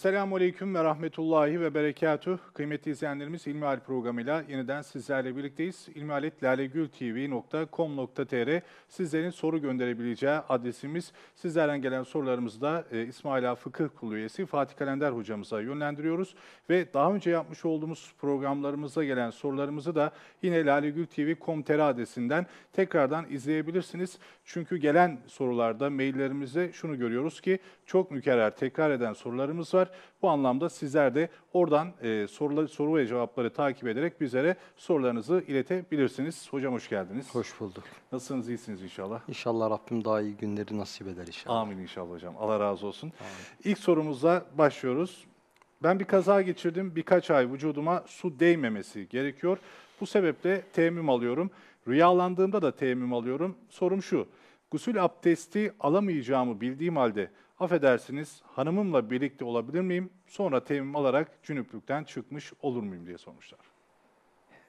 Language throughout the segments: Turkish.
Esselamu Aleyküm ve Rahmetullahi ve Berekatüh. Kıymetli izleyenlerimiz İlmihal programıyla yeniden sizlerle birlikteyiz. ilmihaletlalegültv.com.tr Sizlerin soru gönderebileceği adresimiz. Sizlerden gelen sorularımızı da e, İsmaila Fıkıh Kulu üyesi Fatih Kalender hocamıza yönlendiriyoruz. Ve daha önce yapmış olduğumuz programlarımıza gelen sorularımızı da yine lalegültv.com.tr adresinden tekrardan izleyebilirsiniz. Çünkü gelen sorularda, maillerimizde şunu görüyoruz ki çok mükerrer tekrar eden sorularımız var. Bu anlamda sizler de oradan e, soruları, soru ve cevapları takip ederek bizlere sorularınızı iletebilirsiniz. Hocam hoş geldiniz. Hoş bulduk. Nasılsınız? iyisiniz inşallah. İnşallah Rabbim daha iyi günleri nasip eder inşallah. Amin inşallah hocam. Allah razı olsun. Amin. İlk sorumuzla başlıyoruz. Ben bir kaza geçirdim. Birkaç ay vücuduma su değmemesi gerekiyor. Bu sebeple teyemmüm alıyorum. Rüyalandığımda da teyemmüm alıyorum. Sorum şu. Gusül abdesti alamayacağımı bildiğim halde affedersiniz hanımımla birlikte olabilir miyim? Sonra teyemmüm alarak cünüplükten çıkmış olur muyum diye sormuşlar.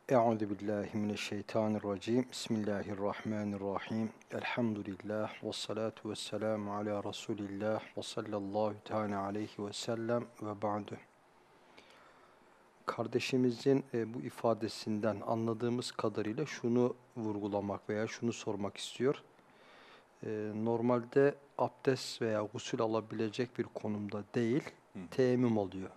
Euzu billahi mineşşeytanirracim. Bismillahirrahmanirrahim. Elhamdülillah ve salatu vesselamu ala Resulillah ve sallallahu teala aleyhi ve sellem ve ba'du. Kardeşimizin e, bu ifadesinden anladığımız kadarıyla şunu vurgulamak veya şunu sormak istiyor e, normalde abdest veya gusül alabilecek bir konumda değil, Hı. teyemmüm oluyor.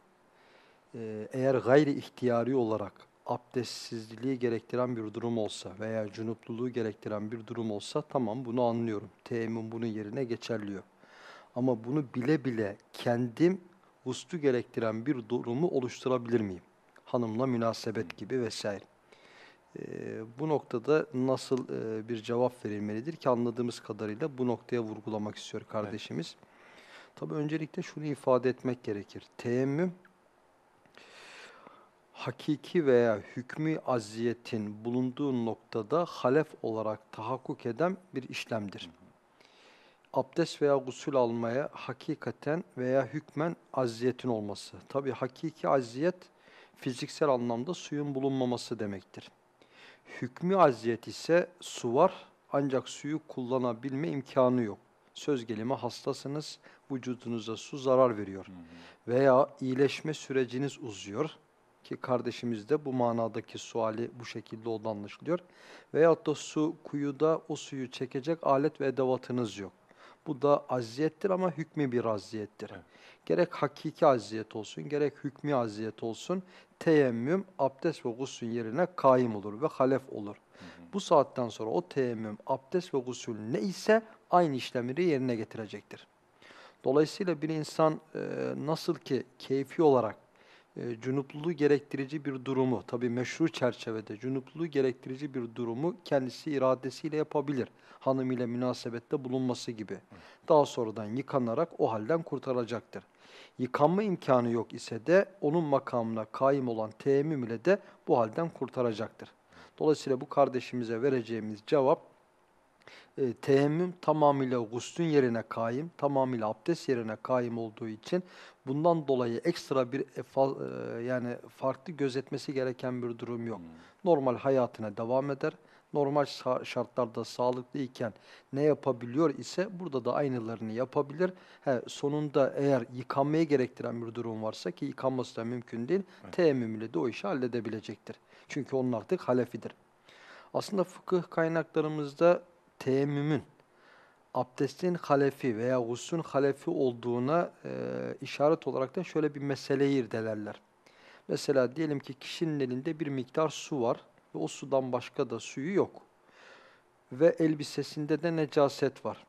E, eğer gayri ihtiyari olarak abdestsizliği gerektiren bir durum olsa veya cunupluluğu gerektiren bir durum olsa tamam bunu anlıyorum. Teyemmüm bunun yerine geçerliyor. Ama bunu bile bile kendim guslü gerektiren bir durumu oluşturabilir miyim? Hanımla münasebet gibi vesaire. E, bu noktada nasıl e, bir cevap verilmelidir ki anladığımız kadarıyla bu noktaya vurgulamak istiyor kardeşimiz. Evet. Tabii öncelikle şunu ifade etmek gerekir. Teyemmüm hakiki veya hükmü aziyetin bulunduğu noktada halef olarak tahakkuk eden bir işlemdir. Abdest veya gusül almaya hakikaten veya hükmen aziyetin olması. Tabi hakiki aziyet fiziksel anlamda suyun bulunmaması demektir. Hükmü aziyet ise su var ancak suyu kullanabilme imkanı yok. Söz gelimi hastasınız, vücudunuza su zarar veriyor. Hı hı. Veya iyileşme süreciniz uzuyor ki kardeşimiz de bu manadaki suali bu şekilde oldu anlaşılıyor. Veyahut da su kuyuda o suyu çekecek alet ve edevatınız yok. Bu da aziyettir ama hükmü bir aziyettir. Evet. Gerek hakiki aziyet olsun, gerek hükmü aziyet olsun, teyemmüm, abdest ve gusül yerine kaim olur ve halef olur. Hı hı. Bu saatten sonra o teyemmüm, abdest ve gusül ne ise aynı işlemleri yerine getirecektir. Dolayısıyla bir insan e, nasıl ki keyfi olarak e, cunupluluğu gerektirici bir durumu, tabi meşru çerçevede cunupluluğu gerektirici bir durumu kendisi iradesiyle yapabilir. Hanım ile münasebette bulunması gibi. Daha sonradan yıkanarak o halden kurtaracaktır. Yıkanma imkanı yok ise de onun makamına kaim olan teyemmüm ile de bu halden kurtaracaktır. Dolayısıyla bu kardeşimize vereceğimiz cevap e, teyemmüm tamamıyla guslün yerine kaim, tamamıyla abdest yerine kaim olduğu için bundan dolayı ekstra bir e, fa, e, yani farklı gözetmesi gereken bir durum yok. Hmm. Normal hayatına devam eder. Normal şartlarda sağlıklı iken ne yapabiliyor ise burada da aynılarını yapabilir. He, sonunda eğer yıkanmayı gerektiren bir durum varsa ki yıkanması da mümkün değil, evet. teyemmüm ile de o işi halledebilecektir. Çünkü onun artık halefidir. Aslında fıkıh kaynaklarımızda teyemmümün abdestin halefi veya guslün halefi olduğuna e, işaret olarak da şöyle bir meseleyi irdelerler. Mesela diyelim ki kişinin elinde bir miktar su var ve o sudan başka da suyu yok. Ve elbisesinde de necaset var.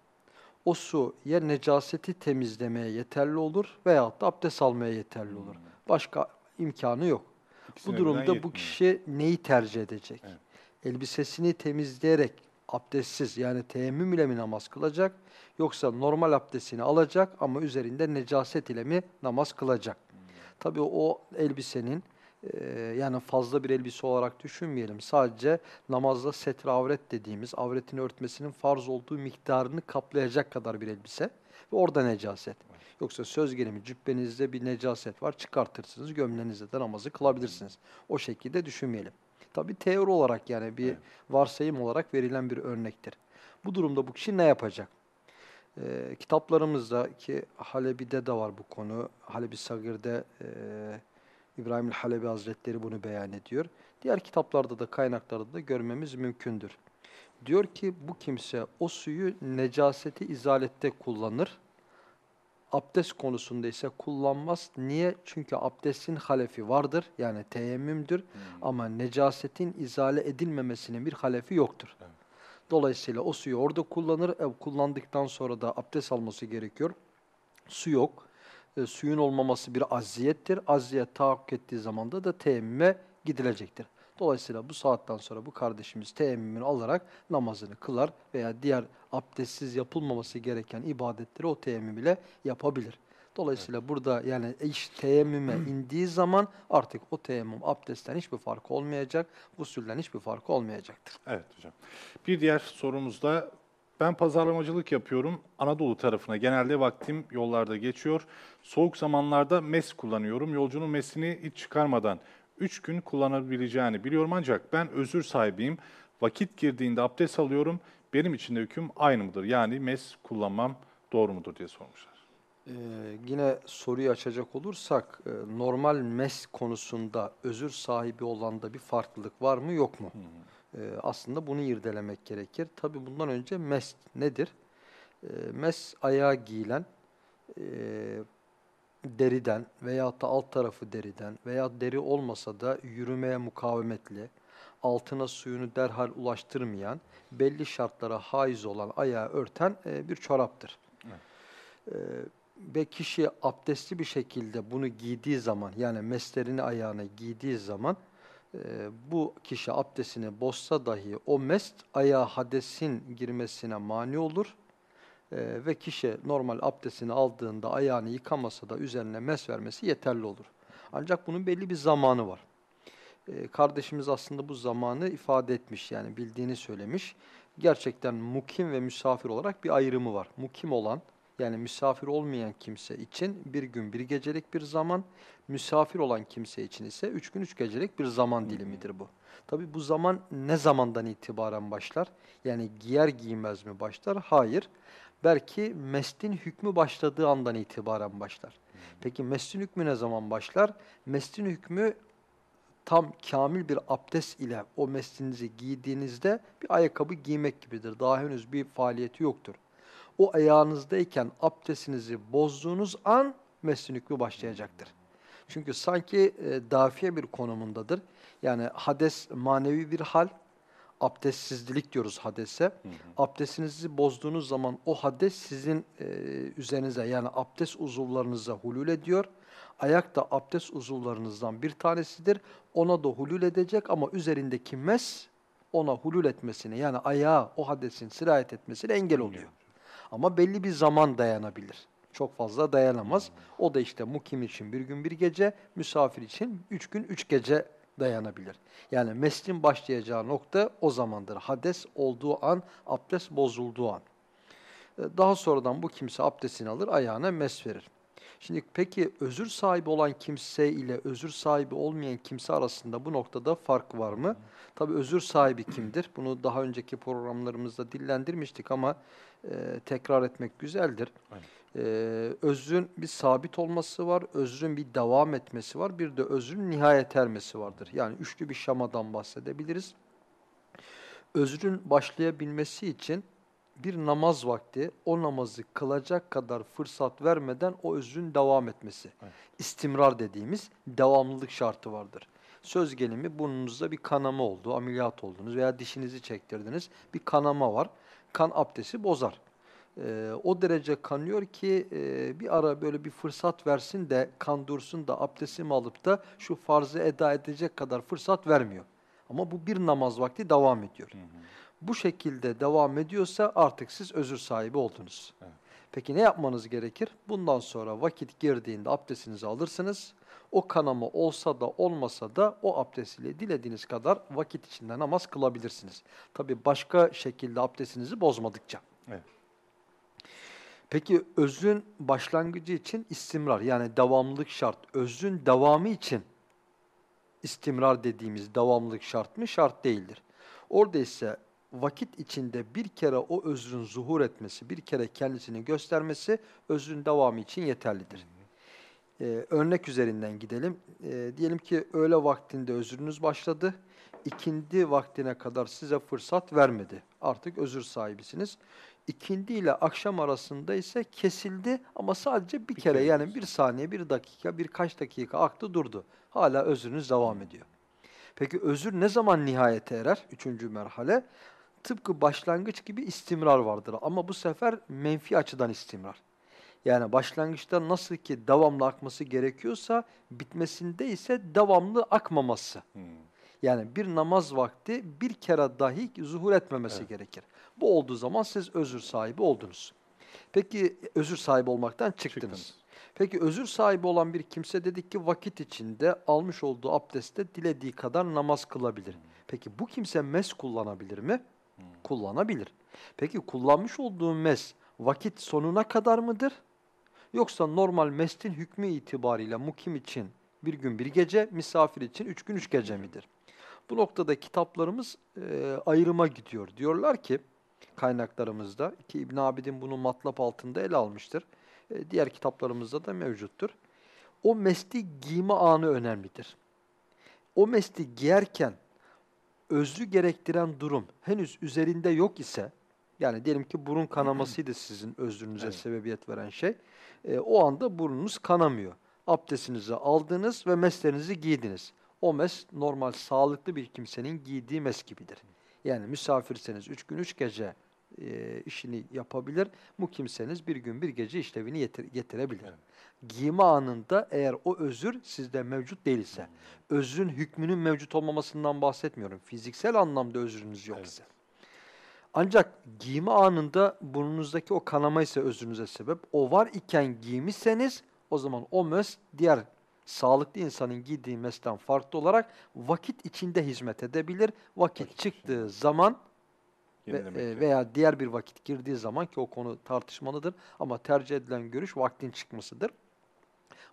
O su ya necaseti temizlemeye yeterli olur veya da abdest almaya yeterli olur. Hmm. Başka imkanı yok. İkisine bu durumda bu kişi neyi tercih edecek? Evet. Elbisesini temizleyerek abdestsiz yani teyemmüm ile mi namaz kılacak yoksa normal abdestini alacak ama üzerinde necaset ile mi namaz kılacak? Tabii o elbisenin e, yani fazla bir elbise olarak düşünmeyelim. Sadece namazda setre avret dediğimiz avretini örtmesinin farz olduğu miktarını kaplayacak kadar bir elbise ve orada necaset. Yoksa söz gelimi cübbenizde bir necaset var çıkartırsınız gömlenizde de namazı kılabilirsiniz. O şekilde düşünmeyelim. Tabi teori olarak yani bir evet. varsayım olarak verilen bir örnektir. Bu durumda bu kişi ne yapacak? E, kitaplarımızda ki Halebi'de de var bu konu. Halebi Sagir'de e, İbrahim Halebi Hazretleri bunu beyan ediyor. Diğer kitaplarda da kaynaklarda da görmemiz mümkündür. Diyor ki bu kimse o suyu necaseti izalette kullanır. Abdest konusunda ise kullanmaz. Niye? Çünkü abdestin halefi vardır. Yani teyemmümdür. Hmm. Ama necasetin izale edilmemesinin bir halefi yoktur. Evet. Dolayısıyla o suyu orada kullanır. E, kullandıktan sonra da abdest alması gerekiyor. Su yok. E, suyun olmaması bir aziyettir. Aziyet tahakkuk ettiği zaman da, da teyemmüme gidilecektir. Dolayısıyla bu saatten sonra bu kardeşimiz teyemmümünü alarak namazını kılar veya diğer abdestsiz yapılmaması gereken ibadetleri o teyemmüm ile yapabilir. Dolayısıyla burada yani iş teyemmüme indiği zaman artık o teyemmüm abdestten hiçbir farkı olmayacak, gusülden hiçbir farkı olmayacaktır. Evet hocam. Bir diğer sorumuz da ben pazarlamacılık yapıyorum. Anadolu tarafına genelde vaktim yollarda geçiyor. Soğuk zamanlarda mes kullanıyorum. Yolcunun mesini hiç çıkarmadan 3 gün kullanabileceğini biliyorum ancak ben özür sahibiyim. Vakit girdiğinde abdest alıyorum. Benim için de hüküm aynı mıdır? Yani mes kullanmam doğru mudur diye sormuşlar. Ee, yine soruyu açacak olursak e, normal mes konusunda özür sahibi olanda bir farklılık var mı yok mu? Ee, aslında bunu irdelemek gerekir. Tabi bundan önce mes nedir? Ee, mes ayağa giyilen e, deriden veyahut da alt tarafı deriden veya deri olmasa da yürümeye mukavemetli, altına suyunu derhal ulaştırmayan, belli şartlara haiz olan ayağı örten e, bir çoraptır. Ee, ve kişi abdestli bir şekilde bunu giydiği zaman yani meslerini ayağına giydiği zaman e, bu kişi abdestini bozsa dahi o mest ayağa hadesin girmesine mani olur. E, ve kişi normal abdestini aldığında ayağını yıkamasa da üzerine mes vermesi yeterli olur. Ancak bunun belli bir zamanı var. E, kardeşimiz aslında bu zamanı ifade etmiş yani bildiğini söylemiş. Gerçekten mukim ve misafir olarak bir ayrımı var. Mukim olan yani misafir olmayan kimse için bir gün bir gecelik bir zaman, misafir olan kimse için ise üç gün üç gecelik bir zaman dilimidir bu. Tabi bu zaman ne zamandan itibaren başlar? Yani giyer giymez mi başlar? Hayır. Belki mestin hükmü başladığı andan itibaren başlar. Peki mestin hükmü ne zaman başlar? Mestin hükmü tam kamil bir abdest ile o mestininizi giydiğinizde bir ayakkabı giymek gibidir. Daha henüz bir faaliyeti yoktur o ayağınızdayken abdestinizi bozduğunuz an meslin hükmü başlayacaktır. Çünkü sanki e, dafiye bir konumundadır. Yani hades manevi bir hal, abdestsizlik diyoruz hadese. Hı hı. Abdestinizi bozduğunuz zaman o hades sizin e, üzerinize yani abdest uzuvlarınıza hulul ediyor. Ayak da abdest uzuvlarınızdan bir tanesidir. Ona da hulul edecek ama üzerindeki mes ona hulul etmesini yani ayağa o hadesin sirayet etmesine engel oluyor. Ama belli bir zaman dayanabilir. Çok fazla dayanamaz. O da işte mukim için bir gün bir gece, misafir için üç gün üç gece dayanabilir. Yani meslin başlayacağı nokta o zamandır. Hades olduğu an, abdest bozulduğu an. Ee, daha sonradan bu kimse abdestini alır, ayağına mes verir. Şimdi peki özür sahibi olan kimse ile özür sahibi olmayan kimse arasında bu noktada fark var mı? Tabi özür sahibi kimdir? Bunu daha önceki programlarımızda dillendirmiştik ama e, tekrar etmek güzeldir. E, özrün bir sabit olması var, özrün bir devam etmesi var, bir de özrün nihayet ermesi vardır. Yani üçlü bir şamadan bahsedebiliriz. Özrün başlayabilmesi için bir namaz vakti o namazı kılacak kadar fırsat vermeden o özrün devam etmesi. Evet. İstimrar dediğimiz devamlılık şartı vardır. Söz gelimi burnunuzda bir kanama oldu, ameliyat oldunuz veya dişinizi çektirdiniz. Bir kanama var. Kan abdesti bozar. Ee, o derece kanıyor ki e, bir ara böyle bir fırsat versin de kan dursun da abdestimi alıp da şu farzı eda edecek kadar fırsat vermiyor. Ama bu bir namaz vakti devam ediyor. Hı hı bu şekilde devam ediyorsa artık siz özür sahibi oldunuz. Evet. Peki ne yapmanız gerekir? Bundan sonra vakit girdiğinde abdestinizi alırsınız. O kanama olsa da olmasa da o abdestiyle dilediğiniz kadar vakit içinde namaz kılabilirsiniz. Tabi başka şekilde abdestinizi bozmadıkça. Evet. Peki özün başlangıcı için istimrar yani devamlılık şart. Özün devamı için istimrar dediğimiz devamlılık şart mı? Şart değildir. Orada ise vakit içinde bir kere o özrün zuhur etmesi, bir kere kendisini göstermesi özrün devamı için yeterlidir. Ee, örnek üzerinden gidelim. Ee, diyelim ki öğle vaktinde özrünüz başladı. İkindi vaktine kadar size fırsat vermedi. Artık özür sahibisiniz. İkindi ile akşam arasında ise kesildi ama sadece bir, Bir kere kere yani bir saniye, bir dakika, birkaç dakika aktı durdu. Hala özrünüz devam ediyor. Peki özür ne zaman nihayete erer? Üçüncü merhale. Tıpkı başlangıç gibi istimrar vardır ama bu sefer menfi açıdan istimrar. Yani başlangıçta nasıl ki devamlı akması gerekiyorsa bitmesinde ise devamlı akmaması. Hmm. Yani bir namaz vakti bir kere dahi zuhur etmemesi Evet. gerekir. Bu olduğu zaman siz özür sahibi oldunuz. Peki özür sahibi olmaktan çıktınız. Çıktınız. Peki özür sahibi olan bir kimse dedik ki vakit içinde almış olduğu abdestte dilediği kadar namaz kılabilir. Peki bu kimse mes kullanabilir mi? Kullanabilir. Peki kullanmış olduğu mes vakit sonuna kadar mıdır? Yoksa normal mestin hükmü itibariyle mukim için bir gün bir gece, misafir için üç gün üç gece midir? Bu noktada kitaplarımız e, ayrıma gidiyor. Diyorlar ki kaynaklarımızda ki İbn Abidin bunu matlap altında ele almıştır. E, diğer kitaplarımızda da mevcuttur. O mesti giyme anı önemlidir. O mesti giyerken özrü gerektiren durum henüz üzerinde yok ise, yani diyelim ki burun kanamasıydı sizin özrünüze Evet. sebebiyet veren şey, e, o anda burnunuz kanamıyor. Abdestinizi aldınız ve meslerinizi giydiniz. O mes normal sağlıklı bir kimsenin giydiği mes gibidir. Yani misafirseniz üç gün üç gece e, işini yapabilir. Bu kimseniz bir gün bir gece işlevini yetir- getirebilir. Evet. Giyme anında eğer o özür sizde mevcut değilse, özrün hükmünün mevcut olmamasından bahsetmiyorum. Fiziksel anlamda özrünüz yok Evet. ise. Ancak giyme anında burnunuzdaki o kanama ise özrünüze sebep. O var iken giymişseniz o zaman o mes diğer sağlıklı insanın giydiği mesten farklı olarak vakit içinde hizmet edebilir. Vakit Vakit çıktığı zaman ve, e, veya diğer bir vakit girdiği zaman ki o konu tartışmalıdır ama tercih edilen görüş vaktin çıkmasıdır.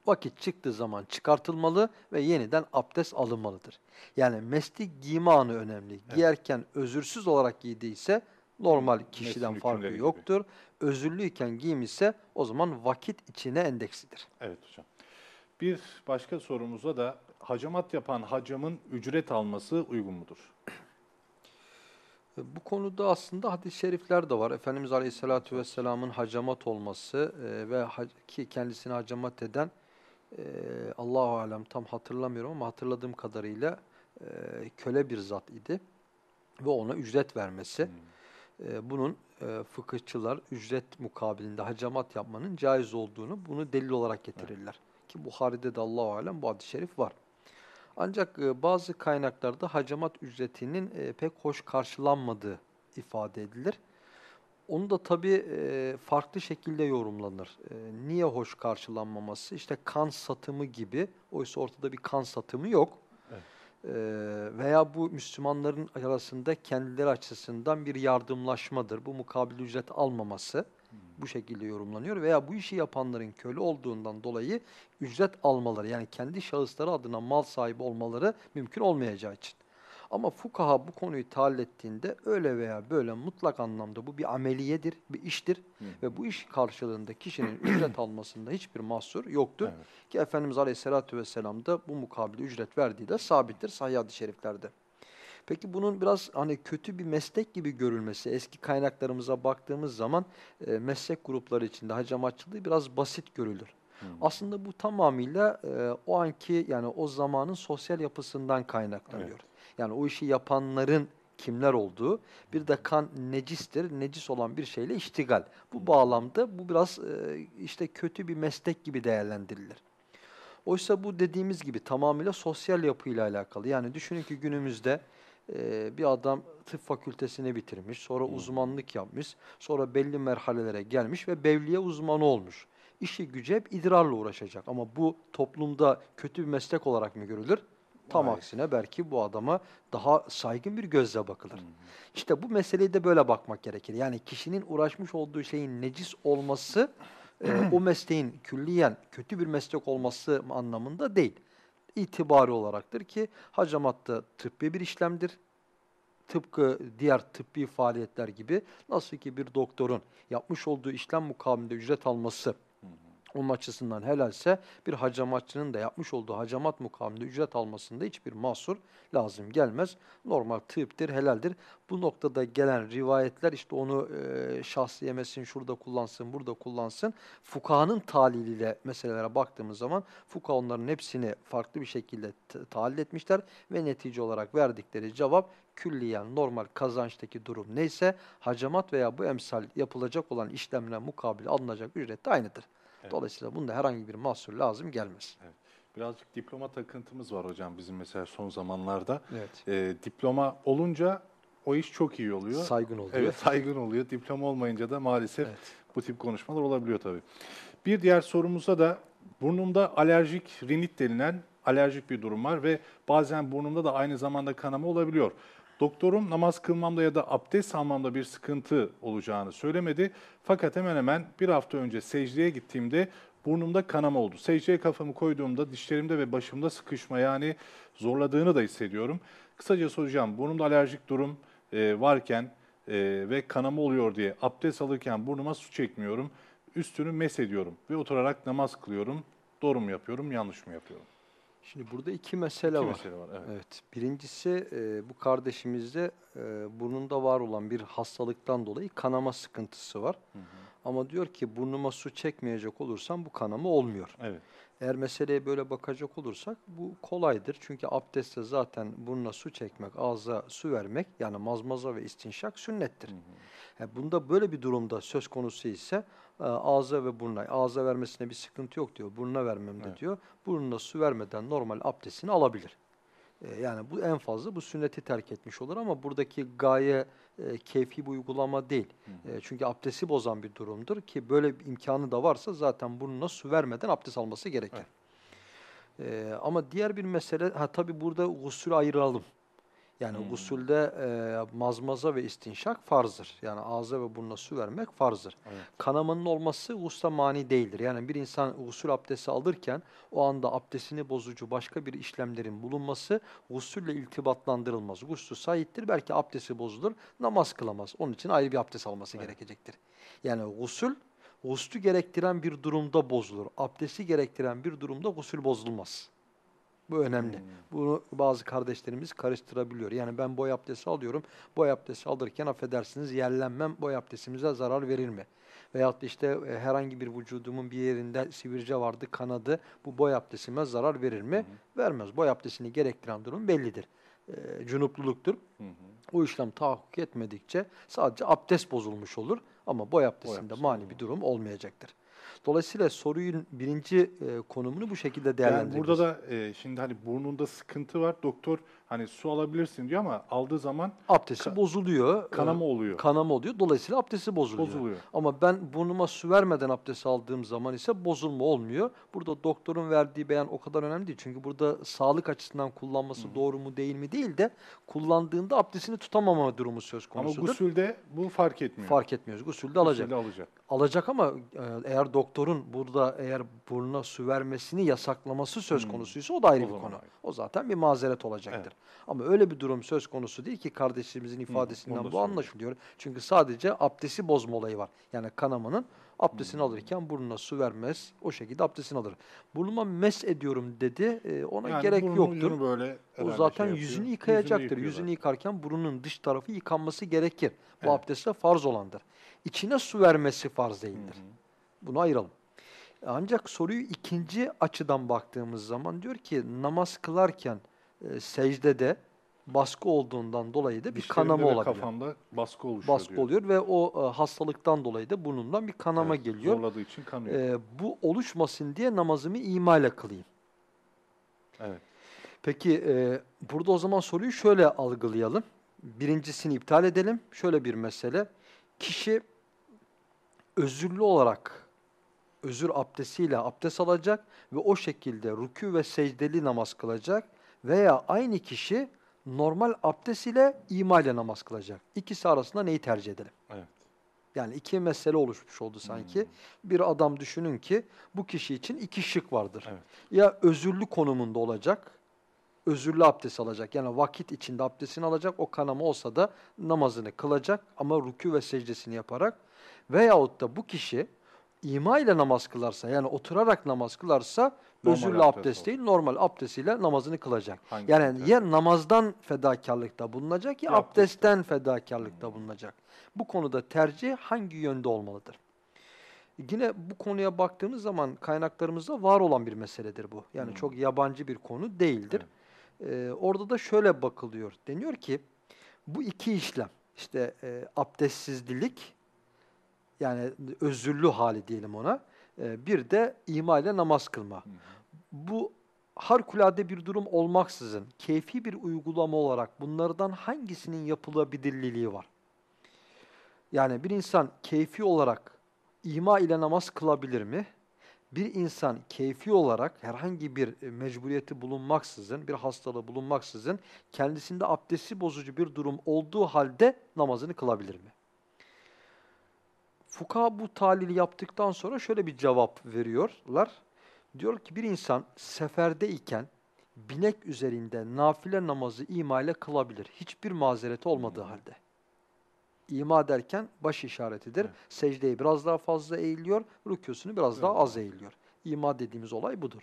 Vakit çıktığı zaman çıkartılmalı ve yeniden abdest alınmalıdır. Yani mesli giyme anı önemli. Giyerken özürsüz olarak giydiyse normal kişiden farkı hükümleri gibi. yoktur. Özürlüyken giymişse o zaman vakit içine endeksidir. Evet hocam. Bir başka sorumuza da hacamat yapan hacamın ücret alması uygun mudur? Bu konuda aslında hadis-i şerifler de var. Efendimiz Aleyhisselatü Vesselam'ın hacamat olması e, ve ki kendisini hacamat eden e, Allahu alem tam hatırlamıyorum ama hatırladığım kadarıyla e, köle bir zat idi ve ona ücret vermesi. E, bunun e, fıkıhçılar ücret mukabilinde hacamat yapmanın caiz olduğunu bunu delil olarak getirirler. Ki Buhari'de de Allahu alem bu hadis-i şerif var. Ancak e, bazı kaynaklarda hacamat ücretinin e, pek hoş karşılanmadığı ifade edilir. Onu da tabii e, farklı şekilde yorumlanır. Niye hoş karşılanmaması? İşte kan satımı gibi. Oysa ortada bir kan satımı yok. Evet. Veya bu Müslümanların arasında kendileri açısından bir yardımlaşmadır. Bu mukabil ücret almaması bu şekilde yorumlanıyor. Veya bu işi yapanların köle olduğundan dolayı ücret almaları yani kendi şahısları adına mal sahibi olmaları mümkün olmayacağı için. Ama fukaha bu konuyu tahlil ettiğinde öyle veya böyle mutlak anlamda bu bir ameliyedir, bir iştir ve bu iş karşılığında kişinin ücret almasında hiçbir mahsur yoktur. Evet. Ki Efendimiz Aleyhisselatü Vesselam da bu mukabil ücret verdiği de sabittir sahih hadis-i şeriflerde. Peki bunun biraz hani kötü bir meslek gibi görülmesi, eski kaynaklarımıza baktığımız zaman e, meslek grupları içinde hacamatçılığı biraz basit görülür. Aslında bu tamamıyla e, o anki yani o zamanın sosyal yapısından kaynaklanıyor. Yani o işi yapanların kimler olduğu, bir de kan necistir, necis olan bir şeyle iştigal. Bu bağlamda bu biraz e, işte kötü bir meslek gibi değerlendirilir. Oysa bu dediğimiz gibi tamamıyla sosyal yapıyla alakalı. Yani düşünün ki günümüzde e, bir adam tıp fakültesini bitirmiş, sonra uzmanlık yapmış, sonra belli merhalelere gelmiş ve bevliye uzmanı olmuş. İşi gücü hep idrarla uğraşacak ama bu toplumda kötü bir meslek olarak mı görülür? Tam Hayır. aksine belki bu adama daha saygın bir gözle bakılır. İşte bu meseleyi de böyle bakmak gerekir. Yani kişinin uğraşmış olduğu şeyin necis olması e, o mesleğin külliyen kötü bir meslek olması anlamında değil. İtibari olaraktır ki hacamat da tıbbi bir işlemdir. Tıpkı diğer tıbbi faaliyetler gibi nasıl ki bir doktorun yapmış olduğu işlem mukabilinde ücret alması onun açısından helalse bir hacamatçının da yapmış olduğu hacamat mukabilinde ücret almasında hiçbir mahsur lazım gelmez. Normal tıptır, helaldir. Bu noktada gelen rivayetler işte onu e, şahsi yemesin, şurada kullansın, burada kullansın. Fukahanın taliliyle meselelere baktığımız zaman fuka onların hepsini farklı bir şekilde tahlil etmişler ve netice olarak verdikleri cevap külliyen normal kazançtaki durum neyse hacamat veya bu emsal yapılacak olan işlemle mukabil alınacak ücret de aynıdır. Evet. Dolayısıyla bunda herhangi bir mahsur lazım gelmez. Evet. Birazcık diploma takıntımız var hocam bizim mesela son zamanlarda. Evet. Ee, diploma olunca o iş çok iyi oluyor. Saygın oluyor. Evet saygın oluyor. Diploma olmayınca da maalesef evet. bu tip konuşmalar olabiliyor tabii. Bir diğer sorumuza da burnumda alerjik rinit denilen alerjik bir durum var ve bazen burnumda da aynı zamanda kanama olabiliyor. Doktorum namaz kılmamda ya da abdest almamda bir sıkıntı olacağını söylemedi. Fakat hemen hemen bir hafta önce secdeye gittiğimde burnumda kanama oldu. Secdeye kafamı koyduğumda dişlerimde ve başımda sıkışma yani zorladığını da hissediyorum. Kısaca soracağım burnumda alerjik durum e, varken e, ve kanama oluyor diye abdest alırken burnuma su çekmiyorum. Üstünü mes ediyorum ve oturarak namaz kılıyorum. Doğru mu yapıyorum, yanlış mı yapıyorum? Şimdi burada iki mesele iki var. Mesele var evet. evet. Birincisi e, bu kardeşimizde e, burnunda var olan bir hastalıktan dolayı kanama sıkıntısı var. Hı hı. Ama diyor ki burnuma su çekmeyecek olursam bu kanama olmuyor. Evet. Eğer meseleye böyle bakacak olursak bu kolaydır. Çünkü abdestte zaten burnuna su çekmek, ağza su vermek yani mazmaza ve istinşak sünnettir. Hı hı. Yani bunda böyle bir durumda söz konusu ise e, ağza ve burnuna, ağza vermesine bir sıkıntı yok diyor. Burnuna vermemde evet. diyor. Burnuna su vermeden normal abdestini alabilir. E, yani bu en fazla bu sünneti terk etmiş olur ama buradaki gaye e, keyfi bir uygulama değil. Hı hı. E, çünkü abdesti bozan bir durumdur ki böyle bir imkanı da varsa zaten burnuna su vermeden abdest alması gerekir. Evet. E, ama diğer bir mesele, ha tabii burada gusül ayıralım. Yani hmm. usulde e, mazmaza ve istinşak farzdır. Yani ağza ve burnuna su vermek farzdır. Evet. Kanamanın olması gusla mani değildir. Yani bir insan usul abdesti alırken o anda abdestini bozucu başka bir işlemlerin bulunması gusülle iltibatlandırılmaz. Guslü sahiptir. Belki abdesti bozulur, namaz kılamaz. Onun için ayrı bir abdest alması evet. gerekecektir. Yani gusül guslü gerektiren bir durumda bozulur. Abdesti gerektiren bir durumda gusül bozulmaz. Bu önemli. Hmm. Bunu bazı kardeşlerimiz karıştırabiliyor. Yani ben boy abdesti alıyorum. Boy abdesti alırken affedersiniz yerlenmem boy abdestimize zarar verir mi? Veyahut işte e, herhangi bir vücudumun bir yerinde sivirce vardı, kanadı. Bu boy abdestime zarar verir mi? Hı Vermez. Boy abdestini gerektiren durum bellidir. E, cunupluluktur. Hı hı. O işlem tahakkuk etmedikçe sadece abdest bozulmuş olur. Ama boy abdestinde mani bir durum olmayacaktır. Dolayısıyla sorunun birinci e, konumunu bu şekilde değerlendirebiliriz. Yani burada da e, şimdi hani burnunda sıkıntı var. Doktor hani su alabilirsin diyor ama aldığı zaman abdesti ka bozuluyor. Kanama oluyor. Kanama oluyor. Dolayısıyla abdesti bozuluyor. Bozuluyor. Ama ben burnuma su vermeden abdest aldığım zaman ise bozulma olmuyor. Burada doktorun verdiği beyan o kadar önemli değil. Çünkü burada sağlık açısından kullanması Hı. doğru mu değil mi değil de kullandığında abdestini tutamama durumu söz konusudur. Ama gusülde bu fark etmiyor. Fark etmiyoruz. Gusülde alacak. Gusülde alacak. Alacak ama e, eğer doktorun burada eğer burnuna su vermesini yasaklaması söz konusuysa o da ayrı o bir konu. Ayrı. O zaten bir mazeret olacaktır. Evet. Ama öyle bir durum söz konusu değil ki kardeşimizin ifadesinden Hı, bu anlaşılıyor. Çünkü sadece abdesti bozma olayı var. Yani kanamanın abdestini hmm. alırken burnuna su vermez. O şekilde abdestini alır. Burnuma mes ediyorum dedi. E, ona yani gerek yoktur. Böyle o zaten şey yüzünü yıkayacaktır. Yüzünü, yüzünü yıkarken burnunun dış tarafı yıkanması gerekir. Bu evet. abdestle farz olandır. İçine su vermesi farz değildir. Hmm. Bunu ayıralım. Ancak soruyu ikinci açıdan baktığımız zaman diyor ki namaz kılarken e, secdede baskı olduğundan dolayı da bir Dişlerimde kanama olabiliyor. kafamda baskı oluşuyor Baskı diyor. oluyor ve o e, hastalıktan dolayı da burnundan bir kanama evet, geliyor. Zorladığı için kanıyor. E, bu oluşmasın diye namazımı imale kılayım. Evet. Peki e, burada o zaman soruyu şöyle algılayalım. Birincisini iptal edelim. Şöyle bir mesele. Kişi özürlü olarak özür abdestiyle abdest alacak ve o şekilde rükû ve secdeli namaz kılacak veya aynı kişi normal abdest ile ima ile namaz kılacak. İkisi arasında neyi tercih edelim? Evet. Yani iki mesele oluşmuş oldu sanki. Hmm. Bir adam düşünün ki bu kişi için iki şık vardır. Evet. Ya özürlü konumunda olacak özürlü abdest alacak. Yani vakit içinde abdestini alacak. O kanama olsa da namazını kılacak ama rükû ve secdesini yaparak veyahut da bu kişi ima ile namaz kılarsa yani oturarak namaz kılarsa Normal özürlü abdest abdest değil normal abdestiyle namazını kılacak. Hangisini Yani tercih ya namazdan fedakarlıkta bulunacak ya Ya abdestten fedakarlıkta bulunacak. Bu konuda tercih hangi yönde olmalıdır? Yine bu konuya baktığımız zaman kaynaklarımızda var olan bir meseledir bu. Yani Hmm. çok yabancı bir konu değildir. Ee, orada da şöyle bakılıyor. Deniyor ki bu iki işlem işte e, abdestsizlik yani özürlü hali diyelim ona. E, bir de ima ile namaz kılma. Bu harikulade bir durum olmaksızın keyfi bir uygulama olarak bunlardan hangisinin yapılabilirliği var? Yani bir insan keyfi olarak ima ile namaz kılabilir mi? Bir insan keyfi olarak herhangi bir e, mecburiyeti bulunmaksızın, bir hastalığı bulunmaksızın kendisinde abdesti bozucu bir durum olduğu halde namazını kılabilir mi? Fukaha bu tahlili yaptıktan sonra şöyle bir cevap veriyorlar. Diyor ki bir insan seferde iken binek üzerinde nafile namazı ima ile kılabilir. Hiçbir mazereti olmadığı halde. İma derken baş işaretidir. Evet. Secdeyi biraz daha fazla eğiliyor, rükûsunu biraz daha Evet. az eğiliyor. İma dediğimiz olay budur.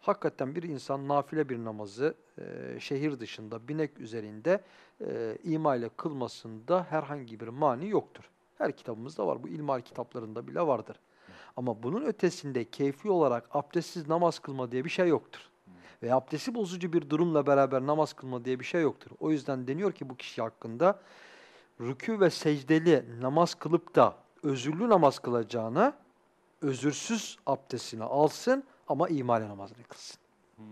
Hakikaten bir insan nafile bir namazı e, şehir dışında binek üzerinde e, ima ile kılmasında herhangi bir mani yoktur. Her kitabımızda var. Bu ilmihal kitaplarında bile vardır. Ama bunun ötesinde keyfi olarak abdestsiz namaz kılma diye bir şey yoktur. Ve abdesti bozucu bir durumla beraber namaz kılma diye bir şey yoktur. O yüzden deniyor ki bu kişi hakkında rükû ve secdeli namaz kılıp da özürlü namaz kılacağına özürsüz abdestini alsın ama imale namazını kılsın. Hmm.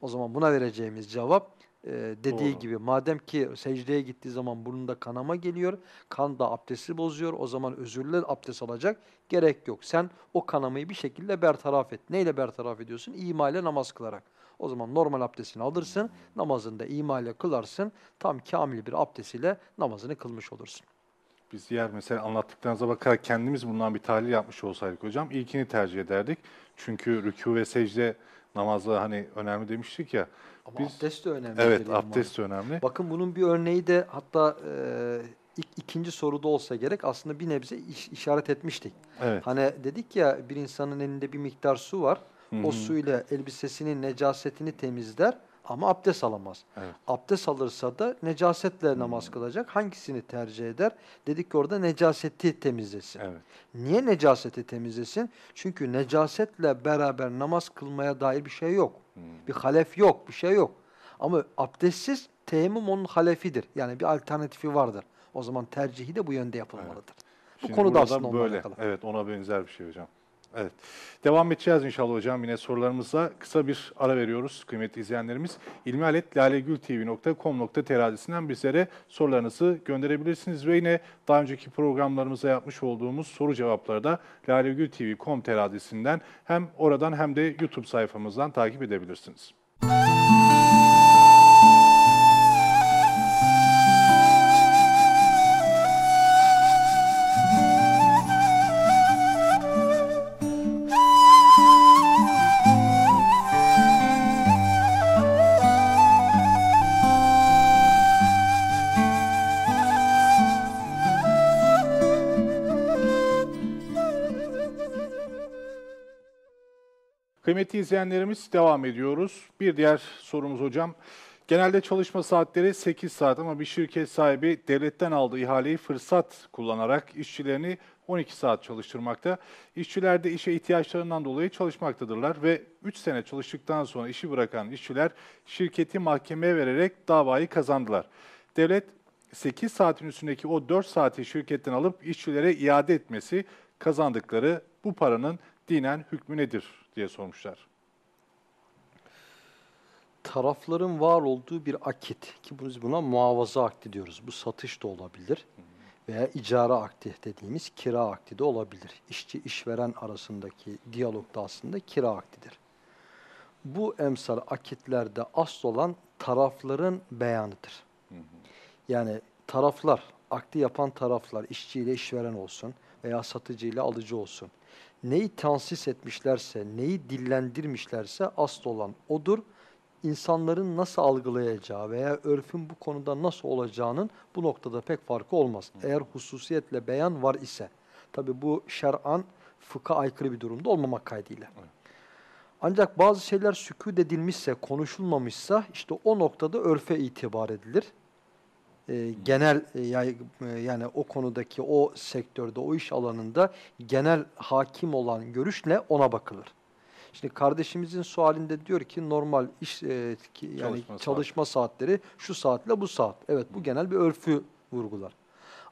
O zaman buna vereceğimiz cevap e, dediği Doğru. gibi madem ki secdeye gittiği zaman burnunda kanama geliyor, kan da abdesti bozuyor, o zaman özürlü abdest alacak, gerek yok. Sen o kanamayı bir şekilde bertaraf et. Neyle bertaraf ediyorsun? İma ile namaz kılarak. O zaman normal abdestini alırsın, namazında ima ile kılarsın, tam kamil bir abdest ile namazını kılmış olursun. Biz diğer mesela anlattıklarınıza bakarak kendimiz bundan bir tahlil yapmış olsaydık hocam ilkini tercih ederdik. Çünkü rükû ve secde namazda hani önemli demiştik ya. Ama Biz- abdest de önemli. Evet abdest de önemli. Bakın bunun bir örneği de hatta e, ilk, ikinci soruda olsa gerek aslında bir nebze iş- işaret etmiştik. Evet. Hani dedik ya bir insanın elinde bir miktar su var. Hı O hı. suyla elbisesinin necasetini temizler ama abdest alamaz. Evet. Abdest alırsa da necasetle namaz kılacak. Hangisini tercih eder? Dedik ki orada necaseti temizlesin. Evet. Niye necaseti temizlesin? Çünkü necasetle beraber namaz kılmaya dair bir şey yok. Hmm. Bir halef yok, bir şey yok. Ama abdestsiz teyemmüm onun halefidir. Yani bir alternatifi vardır. O zaman tercihi de bu yönde yapılmalıdır. Bu Şimdi konuda aslında böyle. alakalı. Evet ona benzer bir şey hocam. Evet. Devam edeceğiz inşallah hocam. Yine sorularımızla kısa bir ara veriyoruz kıymetli izleyenlerimiz. ilmihaletlalegültv.com.tr adresinden bizlere sorularınızı gönderebilirsiniz. Ve yine daha önceki programlarımızda yapmış olduğumuz soru cevapları da lalegültv.com.tr adresinden hem oradan hem de YouTube sayfamızdan takip edebilirsiniz. Kıymetli izleyenlerimiz devam ediyoruz. Bir diğer sorumuz hocam. Genelde çalışma saatleri 8 saat ama bir şirket sahibi devletten aldığı ihaleyi fırsat kullanarak işçilerini 12 saat çalıştırmakta. İşçiler de işe ihtiyaçlarından dolayı çalışmaktadırlar ve 3 sene çalıştıktan sonra işi bırakan işçiler şirketi mahkemeye vererek davayı kazandılar. Devlet 8 saatin üstündeki o 4 saati şirketten alıp işçilere iade etmesi kazandıkları bu paranın dinen hükmü nedir diye sormuşlar. Tarafların var olduğu bir akit ki biz buna muavaza akdi diyoruz. Bu satış da olabilir veya icara akdi dediğimiz kira akdi de olabilir. İşçi işveren arasındaki diyalog da aslında kira akdidir. Bu emsal akitlerde asıl olan tarafların beyanıdır. Yani taraflar, akdi yapan taraflar, işçiyle işveren olsun veya satıcıyla alıcı olsun. Neyi tansis etmişlerse, neyi dillendirmişlerse asıl olan odur. insanların nasıl algılayacağı veya örfün bu konuda nasıl olacağının bu noktada pek farkı olmaz. Eğer hususiyetle beyan var ise. Tabi bu şer'an fıkha aykırı bir durumda olmamak kaydıyla. Ancak bazı şeyler sükût edilmişse, konuşulmamışsa işte o noktada örfe itibar edilir. Ee, genel e, yay- e, yani o konudaki o sektörde, o iş alanında genel hakim olan görüşle ona bakılır. Şimdi kardeşimizin sualinde diyor ki normal iş e, ki- yani Çalışma çalışma, saatleri şu saatle bu saat. Evet bu genel bir örfü vurgular.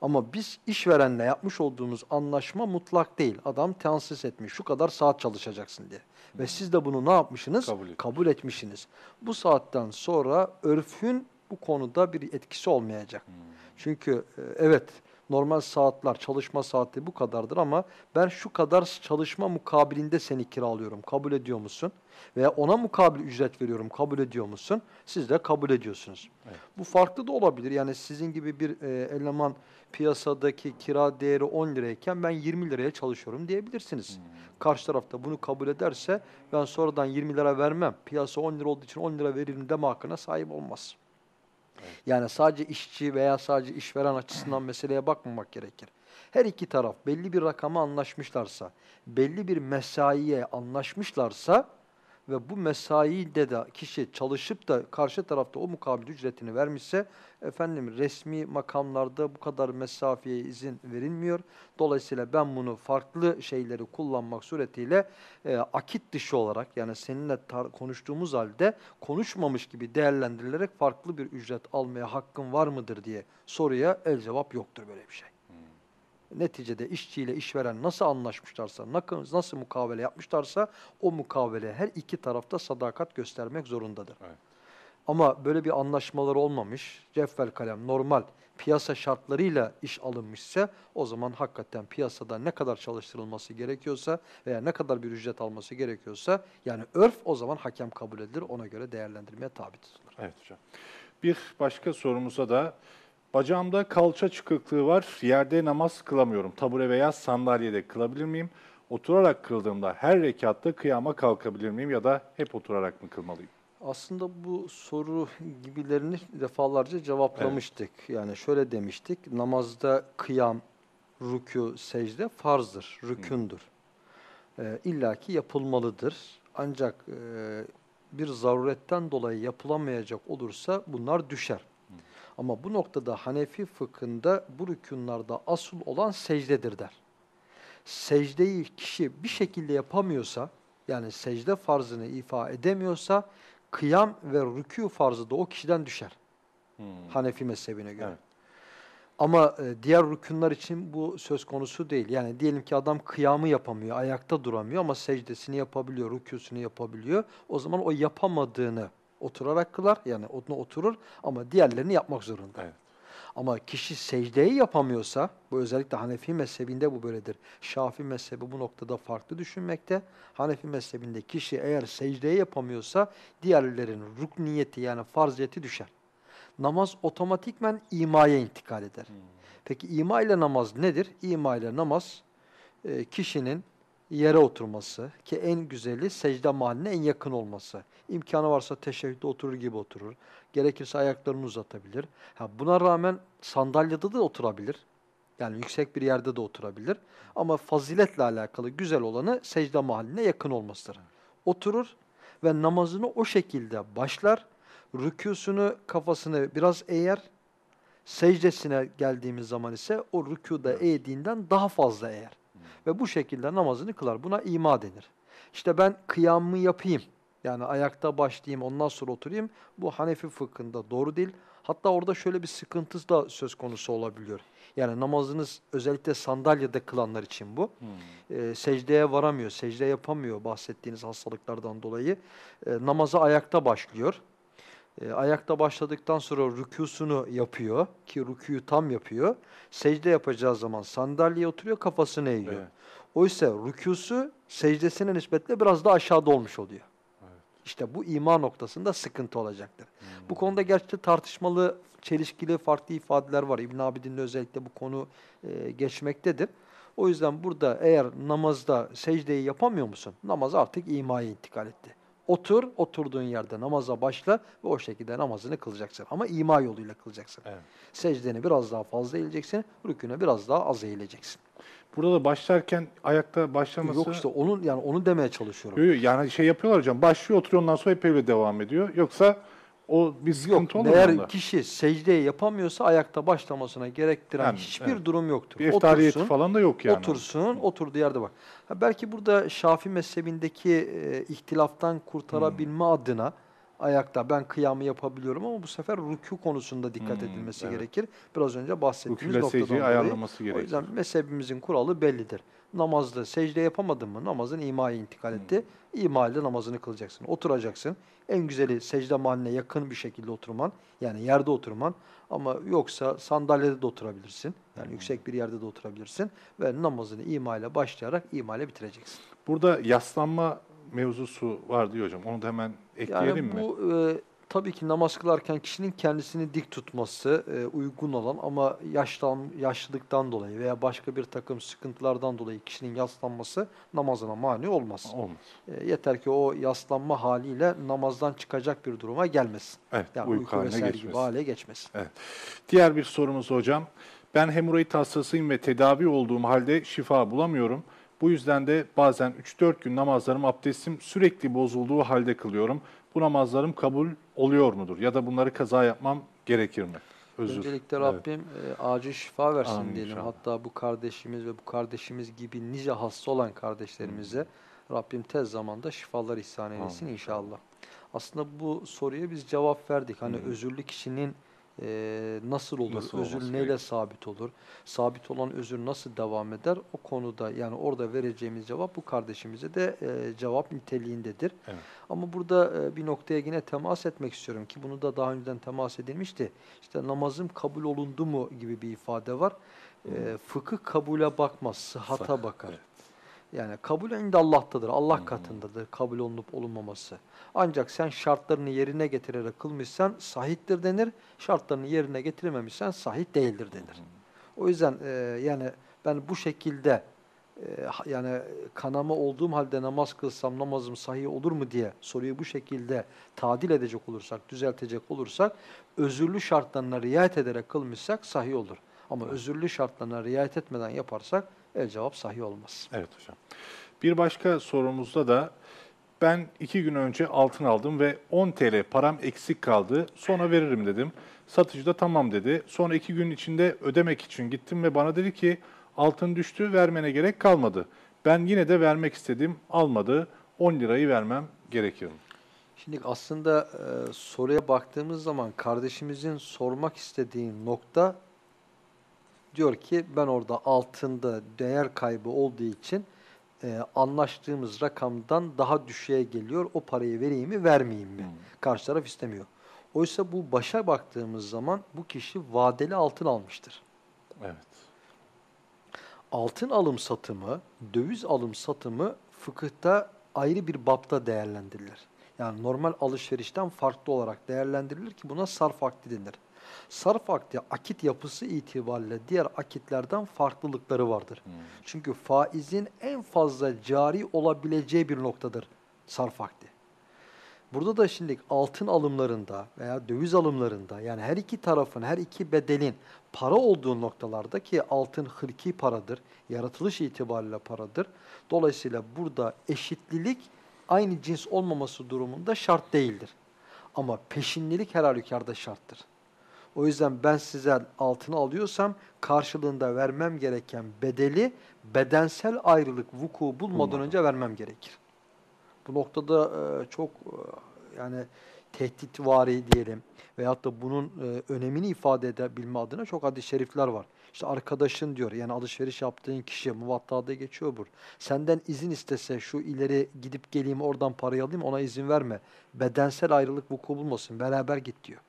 Ama biz işverenle yapmış olduğumuz anlaşma mutlak değil. Adam tensis etmiş şu kadar saat çalışacaksın diye. Ve siz de bunu ne yapmışsınız? Kabul etmiş. Kabul etmişsiniz. Bu saatten sonra örfün bu konuda bir etkisi olmayacak. Çünkü e, evet normal saatler, çalışma saati bu kadardır ama ben şu kadar çalışma mukabilinde seni kiralıyorum. Kabul ediyor musun? Veya ona mukabil ücret veriyorum. Kabul ediyor musun? Siz de kabul ediyorsunuz. Evet. Bu farklı da olabilir. Yani sizin gibi bir e, eleman piyasadaki kira değeri 10 lirayken ben 20 liraya çalışıyorum diyebilirsiniz. Karşı tarafta bunu kabul ederse ben sonradan 20 lira vermem. Piyasa 10 lira olduğu için 10 lira veririm deme hakkına sahip olmaz. Yani sadece işçi veya sadece işveren açısından meseleye bakmamak gerekir. Her iki taraf belli bir rakama anlaşmışlarsa, belli bir mesaiye anlaşmışlarsa ve bu mesaide de kişi çalışıp da karşı tarafta o mukabil ücretini vermişse efendim resmi makamlarda bu kadar mesafeye izin verilmiyor. Dolayısıyla ben bunu farklı şeyleri kullanmak suretiyle e, akit dışı olarak yani seninle konuştuğumuz halde konuşmamış gibi değerlendirilerek farklı bir ücret almaya hakkın var mıdır diye soruya el cevap yoktur böyle bir şey. Neticede işçiyle işveren nasıl anlaşmışlarsa, nasıl mukavele yapmışlarsa o mukavele her iki tarafta sadakat göstermek zorundadır. Evet. Ama böyle bir anlaşmaları olmamış, ceffel kalem normal piyasa şartlarıyla iş alınmışsa o zaman hakikaten piyasada ne kadar çalıştırılması gerekiyorsa veya ne kadar bir ücret alması gerekiyorsa yani örf o zaman hakem kabul edilir. Ona göre değerlendirmeye tabi tutulur. Evet hocam. Bir başka sorumuza da bacağımda kalça çıkıklığı var. Yerde namaz kılamıyorum. Tabure veya sandalyede kılabilir miyim? Oturarak kıldığımda her rekatta kıyama kalkabilir miyim ya da hep oturarak mı kılmalıyım? Aslında bu soru gibilerini defalarca cevaplamıştık. Yani şöyle demiştik, namazda kıyam, rükû, secde farzdır, rükündür. Ee, İlla ki yapılmalıdır. Ancak e, bir zaruretten dolayı yapılamayacak olursa bunlar düşer. Ama bu noktada Hanefi fıkhında bu rükünlarda asıl olan secdedir der. Secdeyi kişi bir şekilde yapamıyorsa, yani secde farzını ifa edemiyorsa, kıyam ve rükû farzı da o kişiden düşer. Hanefi mezhebine göre. Evet. Ama e, diğer rükünler için bu söz konusu değil. Yani diyelim ki adam kıyamı yapamıyor, ayakta duramıyor ama secdesini yapabiliyor, rükûsunu yapabiliyor. O zaman o yapamadığını oturarak kılar, yani onu oturur ama diğerlerini yapmak zorunda. Evet. Ama kişi secdeyi yapamıyorsa, bu özellikle Hanefi mezhebinde bu böyledir. Şafi mezhebi bu noktada farklı düşünmekte. Hanefi mezhebinde kişi eğer secdeyi yapamıyorsa diğerlerinin rukniyeti yani farziyeti düşer. Namaz otomatikmen imaya intikal eder. Peki ima ile namaz nedir? İma ile namaz e, kişinin yere oturması ki en güzeli secde mahalline en yakın olması. İmkanı varsa teşehhüde oturur gibi oturur. Gerekirse ayaklarını uzatabilir. Ha, buna rağmen sandalyede de oturabilir. Yani yüksek bir yerde de oturabilir. Ama faziletle alakalı güzel olanı secde mahalline yakın olmasıdır. Oturur ve namazını o şekilde başlar. Rükûsunu kafasını biraz eğer. Secdesine geldiğimiz zaman ise o rükuda eğdiğinden daha fazla eğer. Ve bu şekilde namazını kılar. Buna ima denir. İşte ben kıyamımı yapayım. Yani ayakta başlayayım ondan sonra oturayım. Bu Hanefi fıkhında doğru değil. Hatta orada şöyle bir sıkıntı da söz konusu olabiliyor. Yani namazınız özellikle sandalyede kılanlar için bu. Ee, secdeye varamıyor, secde yapamıyor bahsettiğiniz hastalıklardan dolayı. Ee, namaza ayakta başlıyor. Ee, ayakta başladıktan sonra rükûsunu yapıyor ki rükûyu tam yapıyor. Secde yapacağı zaman sandalyeye oturuyor, kafasını eğiyor. Evet. Oysa rükûsu secdesine nispetle biraz daha aşağıda olmuş oluyor. İşte bu ima noktasında sıkıntı olacaktır. Bu konuda gerçekten tartışmalı, çelişkili farklı ifadeler var. İbn Abidin'de özellikle bu konu e, geçmektedir. O yüzden burada eğer namazda secdeyi yapamıyor musun? Namaz artık imaya intikal etti. Otur, oturduğun yerde namaza başla ve o şekilde namazını kılacaksın. Ama ima yoluyla kılacaksın. Evet. Secdeni biraz daha fazla eğileceksin, rüküne biraz daha az eğileceksin. Burada da başlarken ayakta başlaması... Yok işte onun yani onu demeye çalışıyorum. Yok, yok, yani şey yapıyorlar hocam. Başlıyor oturuyor ondan sonra hep öyle devam ediyor. Yoksa o bir sıkıntı olur mu Eğer onda? kişi secdeyi yapamıyorsa ayakta başlamasına gerektiren Yani, hiçbir evet. durum yoktur. Bir eftariyeti Otursun, falan da yok yani. Otursun, oturduğu yerde bak. Ha, belki burada Şafii mezhebindeki e, ihtilaftan kurtarabilme Hmm. adına ayakta ben kıyamı yapabiliyorum ama bu sefer rükû konusunda dikkat Hmm, edilmesi evet. gerekir. Biraz önce bahsettiğimiz Rüküyle noktadan secdeyi dolayı. ayarlaması O yüzden mezhebimizin kuralı bellidir. Namazda secde yapamadın mı namazın imaya intikal etti. İma ile namazını kılacaksın. Oturacaksın. En güzeli secde mahalline yakın bir şekilde oturman. Yani yerde oturman. Ama yoksa sandalyede de oturabilirsin. Yani yüksek bir yerde de oturabilirsin. Ve namazını ima ile başlayarak ima ile bitireceksin. Burada yaslanma mevzusu var diyor hocam. Onu da hemen ekleyelim Yani mi? bu e, tabii ki namaz kılarken kişinin kendisini dik tutması e, uygun olan ama yaşlan, yaşlılıktan dolayı veya başka bir takım sıkıntılardan dolayı kişinin yaslanması namazına mani olmaz. Olmaz. E, yeter ki o yaslanma haliyle namazdan çıkacak bir duruma gelmesin. Evet, Yani uyku, uyku, haline vesaire gibi hale geçmesin. Diğer bir sorumuz hocam. Ben hemoroid hastasıyım ve tedavi olduğum halde şifa bulamıyorum. Bu yüzden de bazen 3-4 gün namazlarım, abdestim sürekli bozulduğu halde kılıyorum. Bu namazlarım kabul oluyor mudur? Ya da bunları kaza yapmam gerekir mi? Özür. Öncelikle Evet. Rabbim e, acil şifa versin Amin diyelim. inşallah. Hatta bu kardeşimiz ve bu kardeşimiz gibi nice hasta olan kardeşlerimize Rabbim tez zamanda şifalar ihsan eylesin Amin inşallah. Aslında bu soruya biz cevap verdik. Hani Hı. özürlü kişinin e, nasıl olur, Nasıl özür neyle gerekir? sabit olur, sabit olan özür nasıl devam eder? O konuda yani orada vereceğimiz cevap bu kardeşimize de e, cevap niteliğindedir. Evet. Ama burada e, bir noktaya yine temas etmek istiyorum ki bunu da daha önceden temas edilmişti. İşte namazım kabul olundu mu gibi bir ifade var. E, fıkıh kabule bakmaz, sıhhata Sıhhat, bakar. evet. Yani kabul inde Allah'tadır, Allah Hı. katındadır kabul olunup olunmaması. Ancak sen şartlarını yerine getirerek kılmışsan sahittir denir, şartlarını yerine getirememişsen sahit değildir denir. O yüzden e, yani ben bu şekilde e, yani kanama olduğum halde namaz kılsam namazım sahih olur mu diye soruyu bu şekilde tadil edecek olursak, düzeltecek olursak özürlü şartlarına riayet ederek kılmışsak sahih olur. Ama özürlü şartlarına riayet etmeden yaparsak el cevap sahih olmaz. Evet hocam. Bir başka sorumuzda da ben iki gün önce altın aldım ve 10 TL param eksik kaldı. Sonra veririm dedim. Satıcı da tamam dedi. Sonra iki gün içinde ödemek için gittim ve bana dedi ki altın düştü vermene gerek kalmadı. Ben yine de vermek istedim almadı. 10 lirayı vermem gerekir mi? Şimdi aslında e, soruya baktığımız zaman kardeşimizin sormak istediği nokta diyor ki ben orada altında değer kaybı olduğu için e, anlaştığımız rakamdan daha düşüğe geliyor. O parayı vereyim mi vermeyeyim mi? Karşı taraf istemiyor. Oysa bu başa baktığımız zaman bu kişi vadeli altın almıştır. Evet. Altın alım satımı, döviz alım satımı fıkıhta ayrı bir bapta değerlendirilir. Yani normal alışverişten farklı olarak değerlendirilir ki buna sarf akdi denir. Sarf akdi akit yapısı itibariyle diğer akitlerden farklılıkları vardır. Çünkü faizin en fazla cari olabileceği bir noktadır sarf akdi. Burada da şimdi altın alımlarında veya döviz alımlarında yani her iki tarafın, her iki bedelin para olduğu noktalarda ki altın hırki paradır, yaratılış itibariyle paradır. Dolayısıyla burada eşitlilik aynı cins olmaması durumunda şart değildir. Ama peşinlilik her halükarda şarttır. O yüzden ben size altını alıyorsam karşılığında vermem gereken bedeli bedensel ayrılık vuku bulmadan önce vermem gerekir. Bu noktada e, çok e, yani tehditvari diyelim veyahut da bunun e, önemini ifade edebilme adına çok hadis-i şerifler var. İşte arkadaşın diyor yani alışveriş yaptığın kişi muvattada geçiyor bu. Senden izin istese şu ileri gidip geleyim oradan parayı alayım ona izin verme. Bedensel ayrılık vuku bulmasın beraber git diyor.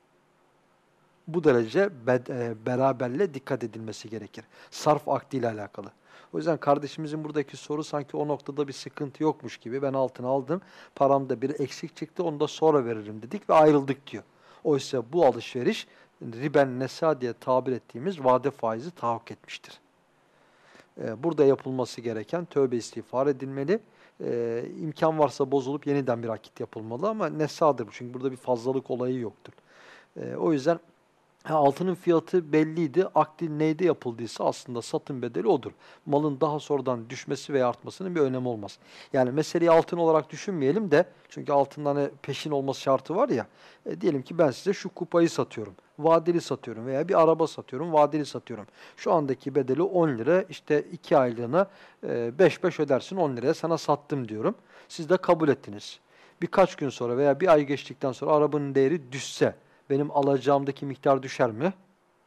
Bu derece e, beraberle dikkat edilmesi gerekir. Sarf akdiyle alakalı. O yüzden kardeşimizin buradaki soru sanki o noktada bir sıkıntı yokmuş gibi. Ben altın aldım, paramda bir eksik çıktı, onu da sonra veririm dedik ve ayrıldık diyor. Oysa bu alışveriş riben nesa diye tabir ettiğimiz vade faizi tahakkuk etmiştir. Ee, Burada yapılması gereken tövbe istiğfar edilmeli e, imkan varsa bozulup yeniden bir akit yapılmalı ama nesadır bu. Çünkü burada bir fazlalık olayı yoktur. E, o yüzden altının fiyatı belliydi. Akdi neyde yapıldıysa aslında satın bedeli odur. Malın daha sonradan düşmesi veya artmasının bir önemi olmaz. Yani meseleyi altın olarak düşünmeyelim de çünkü altından hani peşin olması şartı var ya. E, diyelim ki ben size şu kupayı satıyorum. Vadeli satıyorum veya bir araba satıyorum, vadeli satıyorum. Şu andaki bedeli 10 lira, işte 2 aylığına 5-5 ödersin 10 liraya sana sattım diyorum. Siz de kabul ettiniz. Birkaç gün sonra veya bir ay geçtikten sonra arabanın değeri düşse benim alacağımdaki miktar düşer mi?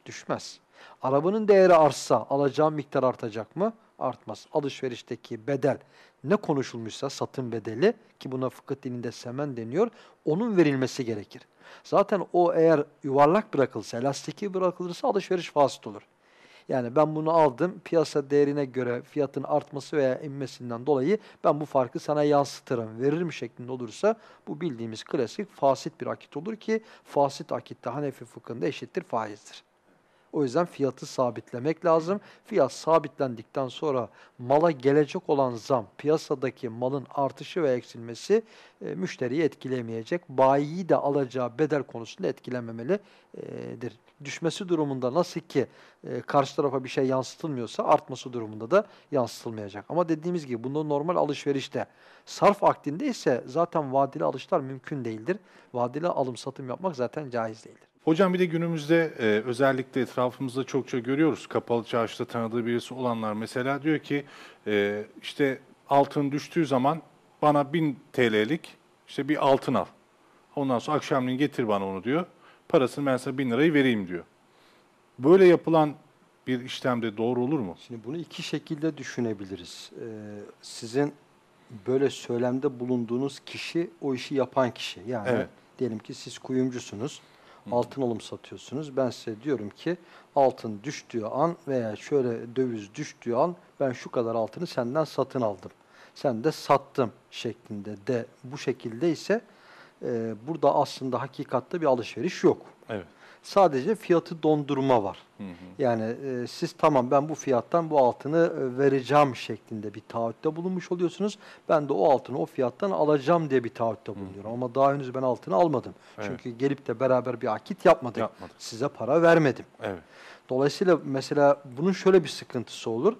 Düşmez. Arabanın değeri artsa alacağım miktar artacak mı? Artmaz. Alışverişteki bedel ne konuşulmuşsa satın bedeli ki buna fıkıh dilinde semen deniyor, onun verilmesi gerekir. Zaten o eğer yuvarlak bırakılsa, elastiki bırakılırsa alışveriş fasit olur. Yani ben bunu aldım, piyasa değerine göre fiyatın artması veya inmesinden dolayı ben bu farkı sana yansıtırım, veririm şeklinde olursa bu bildiğimiz klasik fasit bir akit olur ki fasit akitte Hanefi fıkhında eşittir faizdir. O yüzden fiyatı sabitlemek lazım. Fiyat sabitlendikten sonra mala gelecek olan zam, piyasadaki malın artışı ve eksilmesi e, müşteriyi etkilemeyecek. Bayiyi de alacağı bedel konusunda etkilememelidir. Düşmesi durumunda nasıl ki e, karşı tarafa bir şey yansıtılmıyorsa artması durumunda da yansıtılmayacak. Ama dediğimiz gibi bunda normal alışverişte sarf akdinde ise zaten vadeli alışlar mümkün değildir. Vadeli alım satım yapmak zaten caiz değildir. Hocam bir de günümüzde e, özellikle etrafımızda çokça görüyoruz. Kapalı çarşıda tanıdığı birisi olanlar mesela diyor ki e, işte altın düştüğü zaman bana 1000 TL'lik işte bir altın al. Ondan sonra akşamleyin getir bana onu diyor. Parasını ben sana 1000 lirayı vereyim diyor. Böyle yapılan bir işlemde doğru olur mu? Şimdi bunu iki şekilde düşünebiliriz. Ee, sizin böyle söylemde bulunduğunuz kişi o işi yapan kişi. Yani Evet. diyelim ki siz kuyumcusunuz. Altın alım satıyorsunuz. Ben size diyorum ki altın düştüğü an veya şöyle döviz düştüğü an ben şu kadar altını senden satın aldım. Sen de sattım şeklinde de bu şekilde ise e, burada aslında hakikatte bir alışveriş yok. Evet. Sadece fiyatı dondurma var. Hı hı. Yani e, siz tamam ben bu fiyattan bu altını e, vereceğim şeklinde bir taahhütte bulunmuş oluyorsunuz. Ben de o altını o fiyattan alacağım diye bir taahhütte bulunuyorum. Ama daha henüz ben altını almadım. Evet. Çünkü gelip de beraber bir akit yapmadık. Yapmadık. Size para vermedim. Evet. Dolayısıyla mesela bunun şöyle bir sıkıntısı olur.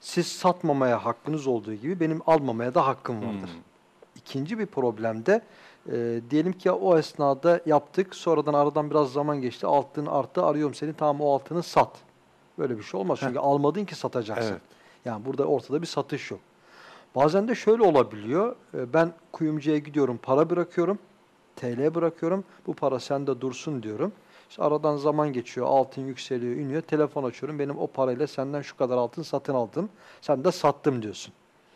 Siz satmamaya hakkınız olduğu gibi benim almamaya da hakkım vardır. Hmm. İkinci bir problem de e, diyelim ki o esnada yaptık. Sonradan aradan biraz zaman geçti. Altın arttı. Arıyorum seni. Tamam o altını sat. Böyle bir şey olmaz. Çünkü almadın ki satacaksın. Evet. Yani burada ortada bir satış yok. Bazen de şöyle olabiliyor. E, Ben kuyumcuya gidiyorum, para bırakıyorum. TL bırakıyorum. Bu para sende dursun diyorum. İşte aradan zaman geçiyor, altın yükseliyor, iniyor. Telefon açıyorum. Benim o parayla senden şu kadar altın satın aldım. Sen de sattım diyorsun.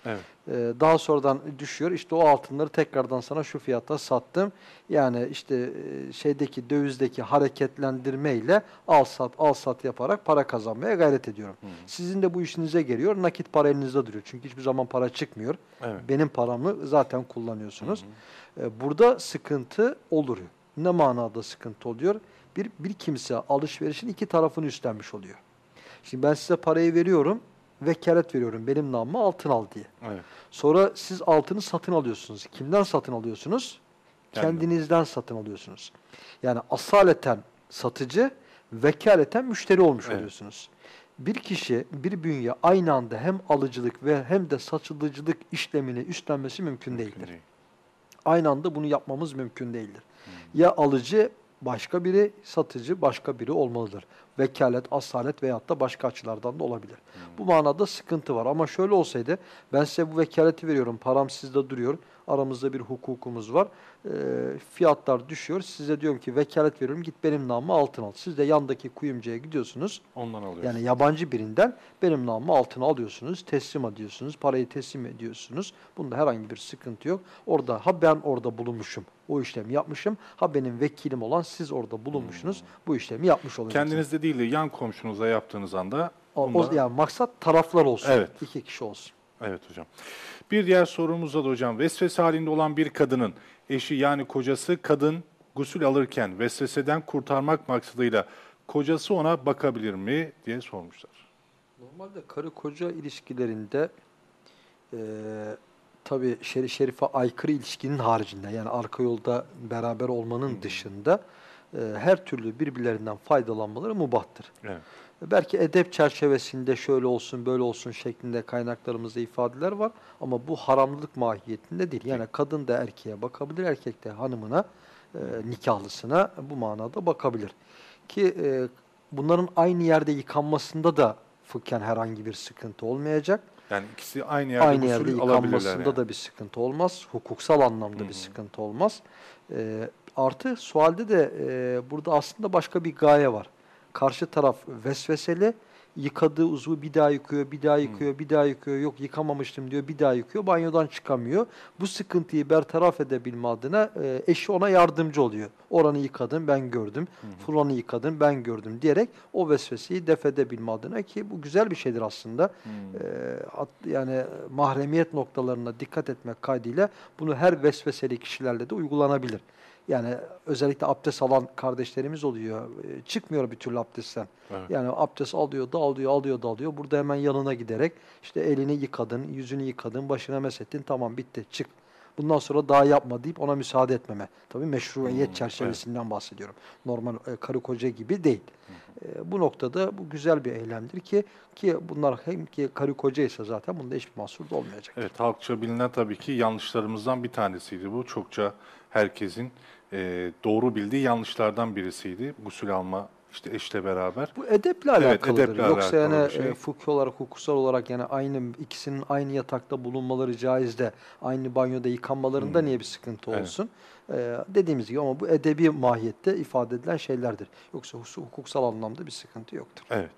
Evet. Ee, daha sonradan düşüyor. İşte o altınları tekrardan sana şu fiyata sattım. Yani işte e, şeydeki dövizdeki hareketlendirmeyle al sat al sat yaparak para kazanmaya gayret ediyorum. Sizin de bu işinize geliyor. Nakit para elinizde duruyor. Çünkü hiçbir zaman para çıkmıyor. Evet. Benim paramı zaten kullanıyorsunuz. Ee, burada sıkıntı olur. Ne manada sıkıntı oluyor? Bir, bir kimse alışverişin iki tarafını üstlenmiş oluyor. Şimdi ben size parayı veriyorum, vekalet veriyorum benim namıma altın al diye. Evet. Sonra siz altını satın alıyorsunuz. Kimden satın alıyorsunuz? Kendim. Kendinizden satın alıyorsunuz. Yani asaleten satıcı, vekaleten müşteri olmuş Evet. oluyorsunuz. Bir kişi, bir bünye aynı anda hem alıcılık ve hem de satıcılık işlemini üstlenmesi mümkün değildir. Değil. Aynı anda bunu yapmamız mümkün değildir. Ya alıcı başka biri, satıcı başka biri olmalıdır. Vekalet, asalet veyahut da başka açılardan da olabilir. Bu manada sıkıntı var. Ama şöyle olsaydı, ben size bu vekaleti veriyorum, param sizde duruyor, aramızda bir hukukumuz var, Ee, fiyatlar düşüyor, size diyorum ki vekalet veriyorum, git benim namıma altın al. Siz de yandaki kuyumcuya gidiyorsunuz, Ondan alıyoruz. yani yabancı birinden benim namıma altın alıyorsunuz, teslim ediyorsunuz, parayı teslim ediyorsunuz. Bunda herhangi bir sıkıntı yok. Orada ha ben orada bulunmuşum, o işlemi yapmışım. Ha benim vekilim olan siz orada bulunmuşsunuz, bu işlemi yapmış olacaksınız. Kendinizde değil de yan komşunuza yaptığınız anda O, o- yani maksat taraflar olsun. Evet. İki kişi olsun. Evet hocam. Bir diğer sorumuzda da hocam vesvese halinde olan bir kadının eşi yani kocası kadın gusül alırken vesveseden kurtarmak maksadıyla kocası ona bakabilir mi diye sormuşlar. Normalde karı koca ilişkilerinde e, tabii şerif şerife aykırı ilişkinin haricinde yani arka yolda beraber olmanın dışında e, her türlü birbirlerinden faydalanmaları mubahtır. Evet. Belki edep çerçevesinde şöyle olsun böyle olsun şeklinde kaynaklarımızda ifadeler var ama bu haramlılık mahiyetinde değil. Yani kadın da erkeğe bakabilir, erkek de hanımına, e, nikahlısına bu manada bakabilir. Ki e, bunların aynı yerde yıkanmasında da fıkhen herhangi bir sıkıntı olmayacak. Yani ikisi aynı yerde Aynı yerde yıkanmasında yani. da bir sıkıntı olmaz. Hukuksal anlamda Hı hı. bir sıkıntı olmaz. E, artı sualde de e, burada aslında başka bir gaye var. Karşı taraf vesveseli, yıkadığı uzvu bir daha yıkıyor, bir daha yıkıyor, bir daha yıkıyor. Yok yıkamamıştım diyor, bir daha yıkıyor. Banyodan çıkamıyor. Bu sıkıntıyı bertaraf edebilme adına e, eşi ona yardımcı oluyor. Oranı yıkadın ben gördüm, fulanı yıkadın ben gördüm diyerek o vesveseyi def edebilme adına ki bu güzel bir şeydir aslında. Hmm. At- yani mahremiyet noktalarına dikkat etmek kaydıyla bunu her vesveseli kişilerle de uygulanabilir. Yani özellikle abdest alan kardeşlerimiz oluyor. Ee, çıkmıyor bir türlü abdestten. Evet. Yani abdest alıyor, dağılıyor, alıyor, dağılıyor. Burada hemen yanına giderek işte elini yıkadın, yüzünü yıkadın, başına mesettin, tamam bitti, çık. Bundan sonra daha yapma deyip ona müsaade etmeme. Tabii meşruiyet Hmm, çerçevesinden bahsediyorum. Normal e, karı koca gibi değil. E, bu noktada bu güzel bir eylemdir ki ki bunlar hem ki karı koca ise zaten bunda hiçbir mahsur da olmayacak. Evet, halkça bilinen tabii ki yanlışlarımızdan bir tanesiydi bu. Çokça herkesin e, doğru bildiği yanlışlardan birisiydi. Gusül alma işte eşle beraber. Bu edeple Evet, alakalıdır. edeple Yoksa alakalı yani bir şey. e, fıkhi olarak, hukusal olarak yani aynı ikisinin aynı yatakta bulunmaları caiz de aynı banyoda yıkanmalarında Hmm. niye bir sıkıntı Evet. olsun? E, dediğimiz gibi ama bu edebi mahiyette ifade edilen şeylerdir. Yoksa hukuksal anlamda bir sıkıntı yoktur. Evet.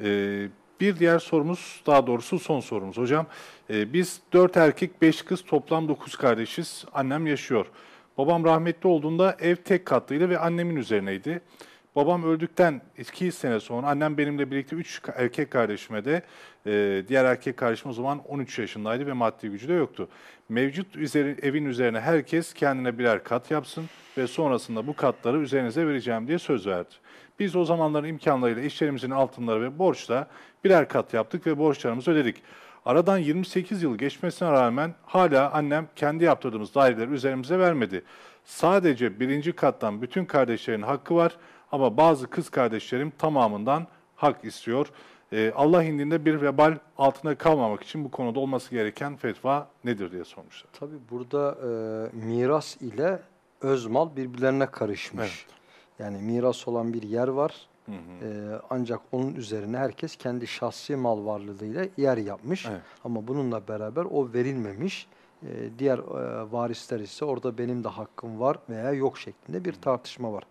Ee, bir diğer sorumuz, daha doğrusu son sorumuz hocam. Ee, biz dört erkek, beş kız, toplam dokuz kardeşiz. Annem yaşıyor. Babam rahmetli olduğunda ev tek katlıydı ve annemin üzerineydi. Babam öldükten iki sene sonra annem benimle birlikte üç ka- erkek kardeşime de e, diğer erkek kardeşim o zaman 13 yaşındaydı ve maddi gücü de yoktu. Mevcut üzeri, evin üzerine herkes kendine birer kat yapsın ve sonrasında bu katları üzerinize vereceğim diye söz verdi. Biz o zamanların imkanlarıyla eşlerimizin altınları ve borçla birer kat yaptık ve borçlarımızı ödedik. Aradan 28 yıl geçmesine rağmen hala annem kendi yaptırdığımız daireleri üzerimize vermedi. Sadece birinci kattan bütün kardeşlerin hakkı var ama bazı kız kardeşlerim tamamından hak istiyor. Ee, Allah indinde bir vebal altında kalmamak için bu konuda olması gereken fetva nedir diye sormuşlar. Tabii burada e, miras ile öz mal birbirlerine karışmış. Evet. Yani miras olan bir yer var. Hı hı. E, ancak onun üzerine herkes kendi şahsi mal varlığıyla yer yapmış. Evet. Ama bununla beraber o verilmemiş. E, diğer e, varisler ise orada benim de hakkım var veya yok şeklinde bir tartışma var.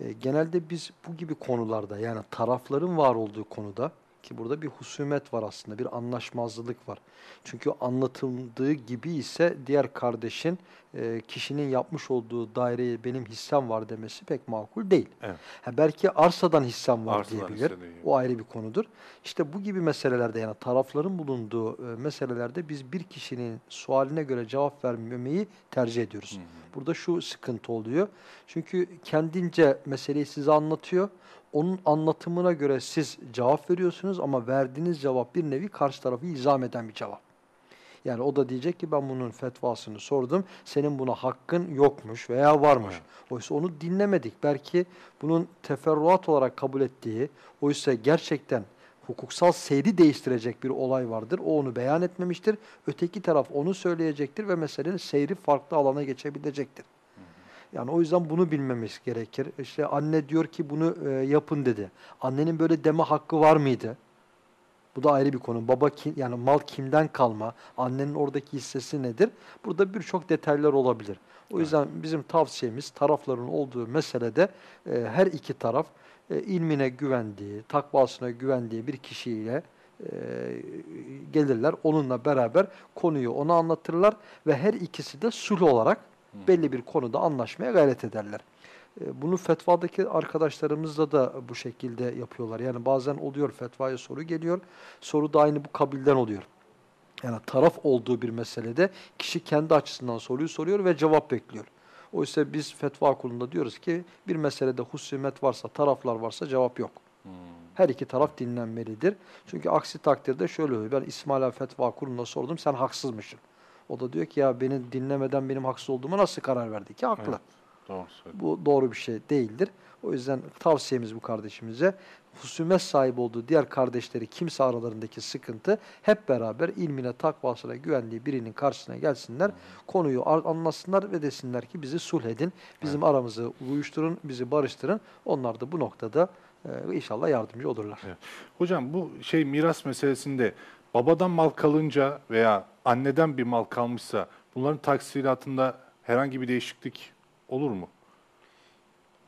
E, genelde biz bu gibi konularda yani tarafların var olduğu konuda ki burada bir husumet var aslında, bir anlaşmazlılık var. Çünkü anlatıldığı gibi ise diğer kardeşin e, kişinin yapmış olduğu daireye benim hissem var demesi pek makul değil. Evet. Ha, belki arsadan hissem var Arsadan diyebilir. O ayrı bir konudur. İşte bu gibi meselelerde yani tarafların bulunduğu e, meselelerde biz bir kişinin sualine göre cevap vermemeyi tercih ediyoruz. Burada şu sıkıntı oluyor. Çünkü kendince meseleyi size anlatıyor. Onun anlatımına göre siz cevap veriyorsunuz ama verdiğiniz cevap bir nevi karşı tarafı izam eden bir cevap. Yani o da diyecek ki ben bunun fetvasını sordum. Senin buna hakkın yokmuş veya varmış. Oysa onu dinlemedik. Belki bunun teferruat olarak kabul ettiği, oysa gerçekten hukuksal seyri değiştirecek bir olay vardır. O onu beyan etmemiştir. Öteki taraf onu söyleyecektir ve meselenin seyri farklı alana geçebilecektir. Yani o yüzden bunu bilmemiz gerekir. İşte anne diyor ki bunu e, yapın dedi. Annenin böyle deme hakkı var mıydı? Bu da ayrı bir konu. Baba kim, yani mal kimden kalma? Annenin oradaki hissesi nedir? Burada birçok detaylar olabilir. O yüzden bizim tavsiyemiz tarafların olduğu meselede e, her iki taraf e, ilmine güvendiği, takvasına güvendiği bir kişiyle e, gelirler. Onunla beraber konuyu ona anlatırlar ve her ikisi de sulh olarak belli bir konuda anlaşmaya gayret ederler. E, Bunu fetvadaki arkadaşlarımızla da bu şekilde yapıyorlar. Yani bazen oluyor fetvaya soru geliyor. Soru da aynı bu kabilden oluyor. Yani taraf olduğu bir meselede kişi kendi açısından soruyu soruyor ve cevap bekliyor. Oysa biz fetva kurulunda diyoruz ki bir meselede husumet varsa, taraflar varsa cevap yok. Her iki taraf dinlenmelidir. Çünkü aksi takdirde şöyle oluyor. Ben İsmaila Fetva Kurulu'na sordum, sen haksızmışsın. O da diyor ki ya beni dinlemeden benim haksız olduğuma nasıl karar verdi ki? Haklı. Evet. Doğru. Bu doğru bir şey değildir. O yüzden tavsiyemiz bu kardeşimize husumet sahibi olduğu diğer kardeşleri kimse aralarındaki sıkıntı hep beraber ilmine, takvasına güvendiği birinin karşısına gelsinler. Konuyu ar- anlasınlar ve desinler ki bizi sulh edin, bizim aramızı uyuşturun, bizi barıştırın. Onlar da bu noktada e, inşallah yardımcı olurlar. Evet. Hocam bu şey miras meselesinde babadan mal kalınca veya anneden bir mal kalmışsa bunların taksiratında herhangi bir değişiklik olur mu?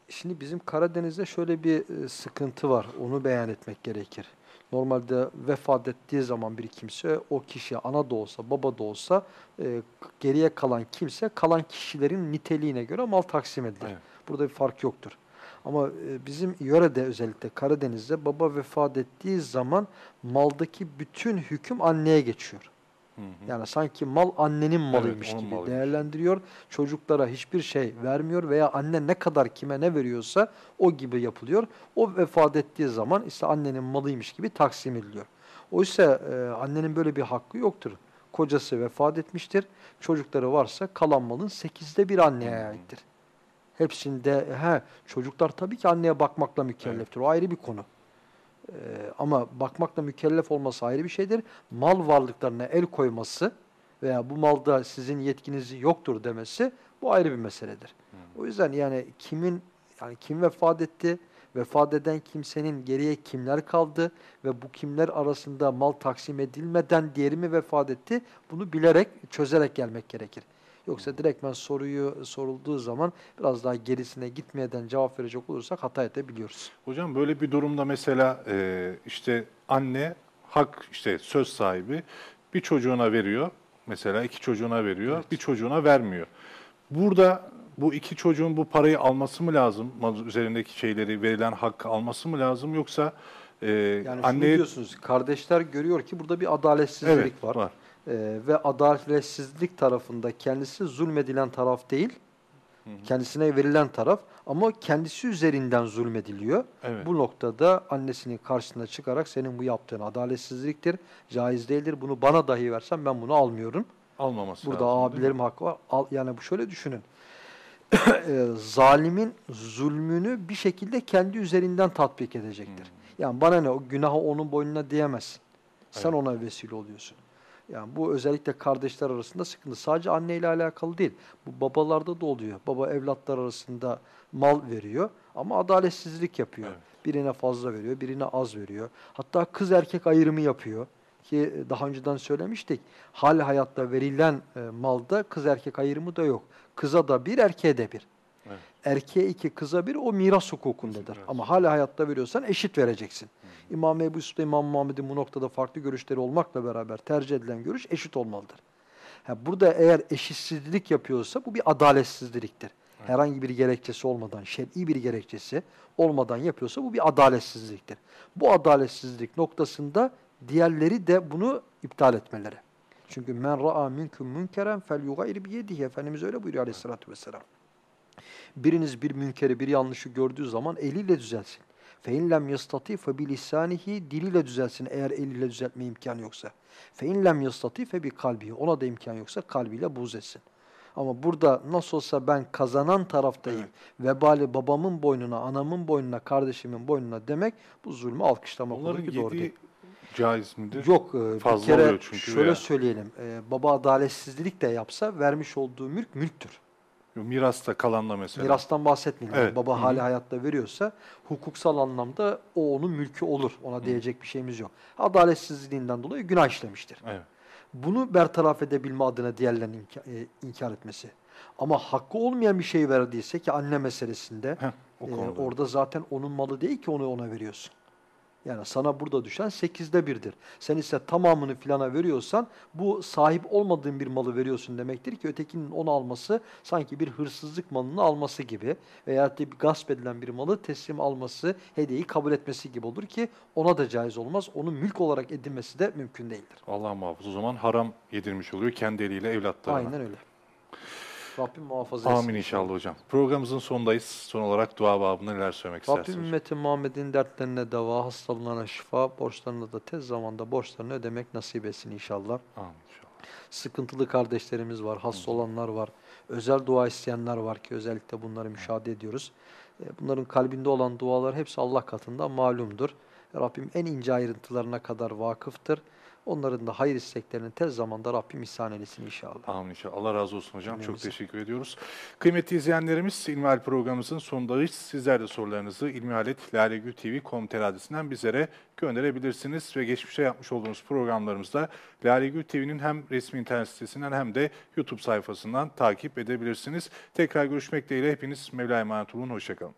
Şimdi bizim Karadeniz'de şöyle bir e, sıkıntı var. Onu beyan etmek gerekir. Normalde vefat ettiği zaman bir kimse o kişi ana da olsa baba da olsa e, geriye kalan kimse kalan kişilerin niteliğine göre mal taksim edilir. Evet. Burada bir fark yoktur. Ama e, bizim yörede özellikle Karadeniz'de baba vefat ettiği zaman maldaki bütün hüküm anneye geçiyor. Hı hı. Yani sanki mal annenin malıymış onun gibi malıymış. değerlendiriyor. Çocuklara hiçbir şey vermiyor veya anne ne kadar kime ne veriyorsa o gibi yapılıyor. O vefat ettiği zaman ise annenin malıymış gibi taksim ediliyor. Oysa e, annenin böyle bir hakkı yoktur. Kocası vefat etmiştir. Çocukları varsa kalan malın sekizde bir anneye aittir. Hepsinde he, çocuklar tabii ki anneye bakmakla mükelleftir. O ayrı bir konu. Ee, ama bakmakla mükellef olması ayrı bir şeydir. Mal varlıklarına el koyması veya bu malda sizin yetkiniz yoktur demesi bu ayrı bir meseledir. O yüzden yani kimin yani kim vefat etti, vefat eden kimsenin geriye kimler kaldı ve bu kimler arasında mal taksim edilmeden diğeri mi vefat etti bunu bilerek çözerek gelmek gerekir. Yoksa direktmen soruyu sorulduğu zaman biraz daha gerisine gitmeden cevap verecek olursak hata edebiliyoruz. Hocam böyle bir durumda mesela e, işte anne hak işte söz sahibi bir çocuğuna veriyor. Mesela iki çocuğuna veriyor, bir çocuğuna vermiyor. Burada bu iki çocuğun bu parayı alması mı lazım? Üzerindeki şeyleri verilen hakkı alması mı lazım yoksa e, Yani anneye diyorsunuz, kardeşler görüyor ki burada bir adaletsizlik evet var. var. Ee, ve adaletsizlik tarafında kendisi zulmedilen taraf değil, kendisine verilen taraf ama kendisi üzerinden zulmediliyor. Evet. Bu noktada annesinin karşısına çıkarak senin bu yaptığın adaletsizliktir, caiz değildir, bunu bana dahi versen ben bunu almıyorum. Almaması Burada lazım. abilerim hakkı var. Al, yani bu şöyle düşünün. Eee, zalimin zulmünü bir şekilde kendi üzerinden tatbik edecektir. Hmm. Yani bana ne o günahı onun boynuna diyemezsin. Sen Evet. ona vesile oluyorsun. Yani bu özellikle kardeşler arasında sıkıntı. Sadece anneyle alakalı değil. Bu babalarda da oluyor. Baba evlatlar arasında mal veriyor ama adaletsizlik yapıyor. Evet. Birine fazla veriyor, birine az veriyor. Hatta kız erkek ayrımı yapıyor. Ki daha önceden söylemiştik. Hal hayatta verilen e, malda kız erkek ayrımı da yok. Kıza da bir, erkeğe de bir. Evet. Erkeğe iki, kıza bir o miras hukukundadır. Miras. Ama hala hayatta veriyorsan eşit vereceksin. İmam Ebu Yusuf İmam Muhammed'in bu noktada farklı görüşleri olmakla beraber tercih edilen görüş eşit olmalıdır. Ha, burada eğer eşitsizlik yapıyorsa bu bir adaletsizliktir. Herhangi bir gerekçesi olmadan, şer'i bir gerekçesi olmadan yapıyorsa bu bir adaletsizliktir. Bu adaletsizlik noktasında diğerleri de bunu iptal etmeleri. Çünkü men ra'a minkum münkeren fel yugayr bi yedihi. Efendimiz öyle buyuruyor aleyhissalatü vesselam. Biriniz bir münkeri, bir yanlışı gördüğü zaman eliyle düzelsin. Fe in lem yastati fe bi lisanihi diliyle düzelsin eğer eliyle düzeltme imkanı yoksa. Fe in lem yastati fe bi kalbihi ona da imkan yoksa kalbiyle buğz etsin. Ama burada nasıl olsa ben kazanan taraftayım. Vebali babamın boynuna, anamın boynuna, kardeşimin boynuna demek bu zulmü alkışlamak olur Onların ki doğru değil. caiz midir? Yok e, bir Fazla kere oluyor çünkü şöyle veya- söyleyelim. e, baba adaletsizlik de yapsa vermiş olduğu mülk mülktür. Mirasta kalanla mesela. Mirastan bahsetmiyorum. Evet. Baba Hı hı. hali hayatta veriyorsa hukuksal anlamda o onun mülkü olur. Ona diyecek bir şeyimiz yok. Adaletsizliğinden dolayı günah işlemiştir. Evet. Bunu bertaraf edebilme adına diğerlerinin inka- e, inkar etmesi. Ama hakkı olmayan bir şey verdiyse ki anne meselesinde Heh, o e, orada zaten onun malı değil ki onu ona veriyorsun. Yani sana burada düşen sekizde birdir. Sen ise tamamını filana veriyorsan bu sahip olmadığın bir malı veriyorsun demektir ki ötekinin onu alması sanki bir hırsızlık malını alması gibi veya da gasp edilen bir malı teslim alması, hediyeyi kabul etmesi gibi olur ki ona da caiz olmaz. Onu mülk olarak edinmesi de mümkün değildir. Allah muhafız. O zaman haram yedirmiş oluyor kendi eliyle evlatlarına. Aynen öyle. Rabbim muhafaza etsin. Amin inşallah hocam. Programımızın sonundayız. Son olarak dua babında neler söylemek Rabbim istersiniz? hocam? ümmeti Muhammed'in dertlerine deva, hastalarına şifa, borçlarına da tez zamanda borçlarını ödemek nasip etsin inşallah. Amin inşallah. Sıkıntılı kardeşlerimiz var, hasta olanlar var, özel dua isteyenler var ki özellikle bunları müşahede ediyoruz. E, Bunların kalbinde olan dualar hepsi Allah katında malumdur. Rabbim en ince ayrıntılarına kadar vakıftır. Onların da hayır isteklerini tez zamanda Rabbim ihsan eylesin inşallah. Amin inşallah. Allah razı olsun hocam. Çok Cümlemize. teşekkür ediyoruz. Kıymetli izleyenlerimiz İlmihal programımızın sonundayız. Sizler de sorularınızı ilmihaletlalegültv.com.tr adresinden bizlere gönderebilirsiniz. Ve geçmişte yapmış olduğumuz programlarımızda Lalegül TV'nin hem resmi internet sitesinden hem de YouTube sayfasından takip edebilirsiniz. Tekrar görüşmek dileğiyle hepiniz Mevla emanet olun. Hoşçakalın.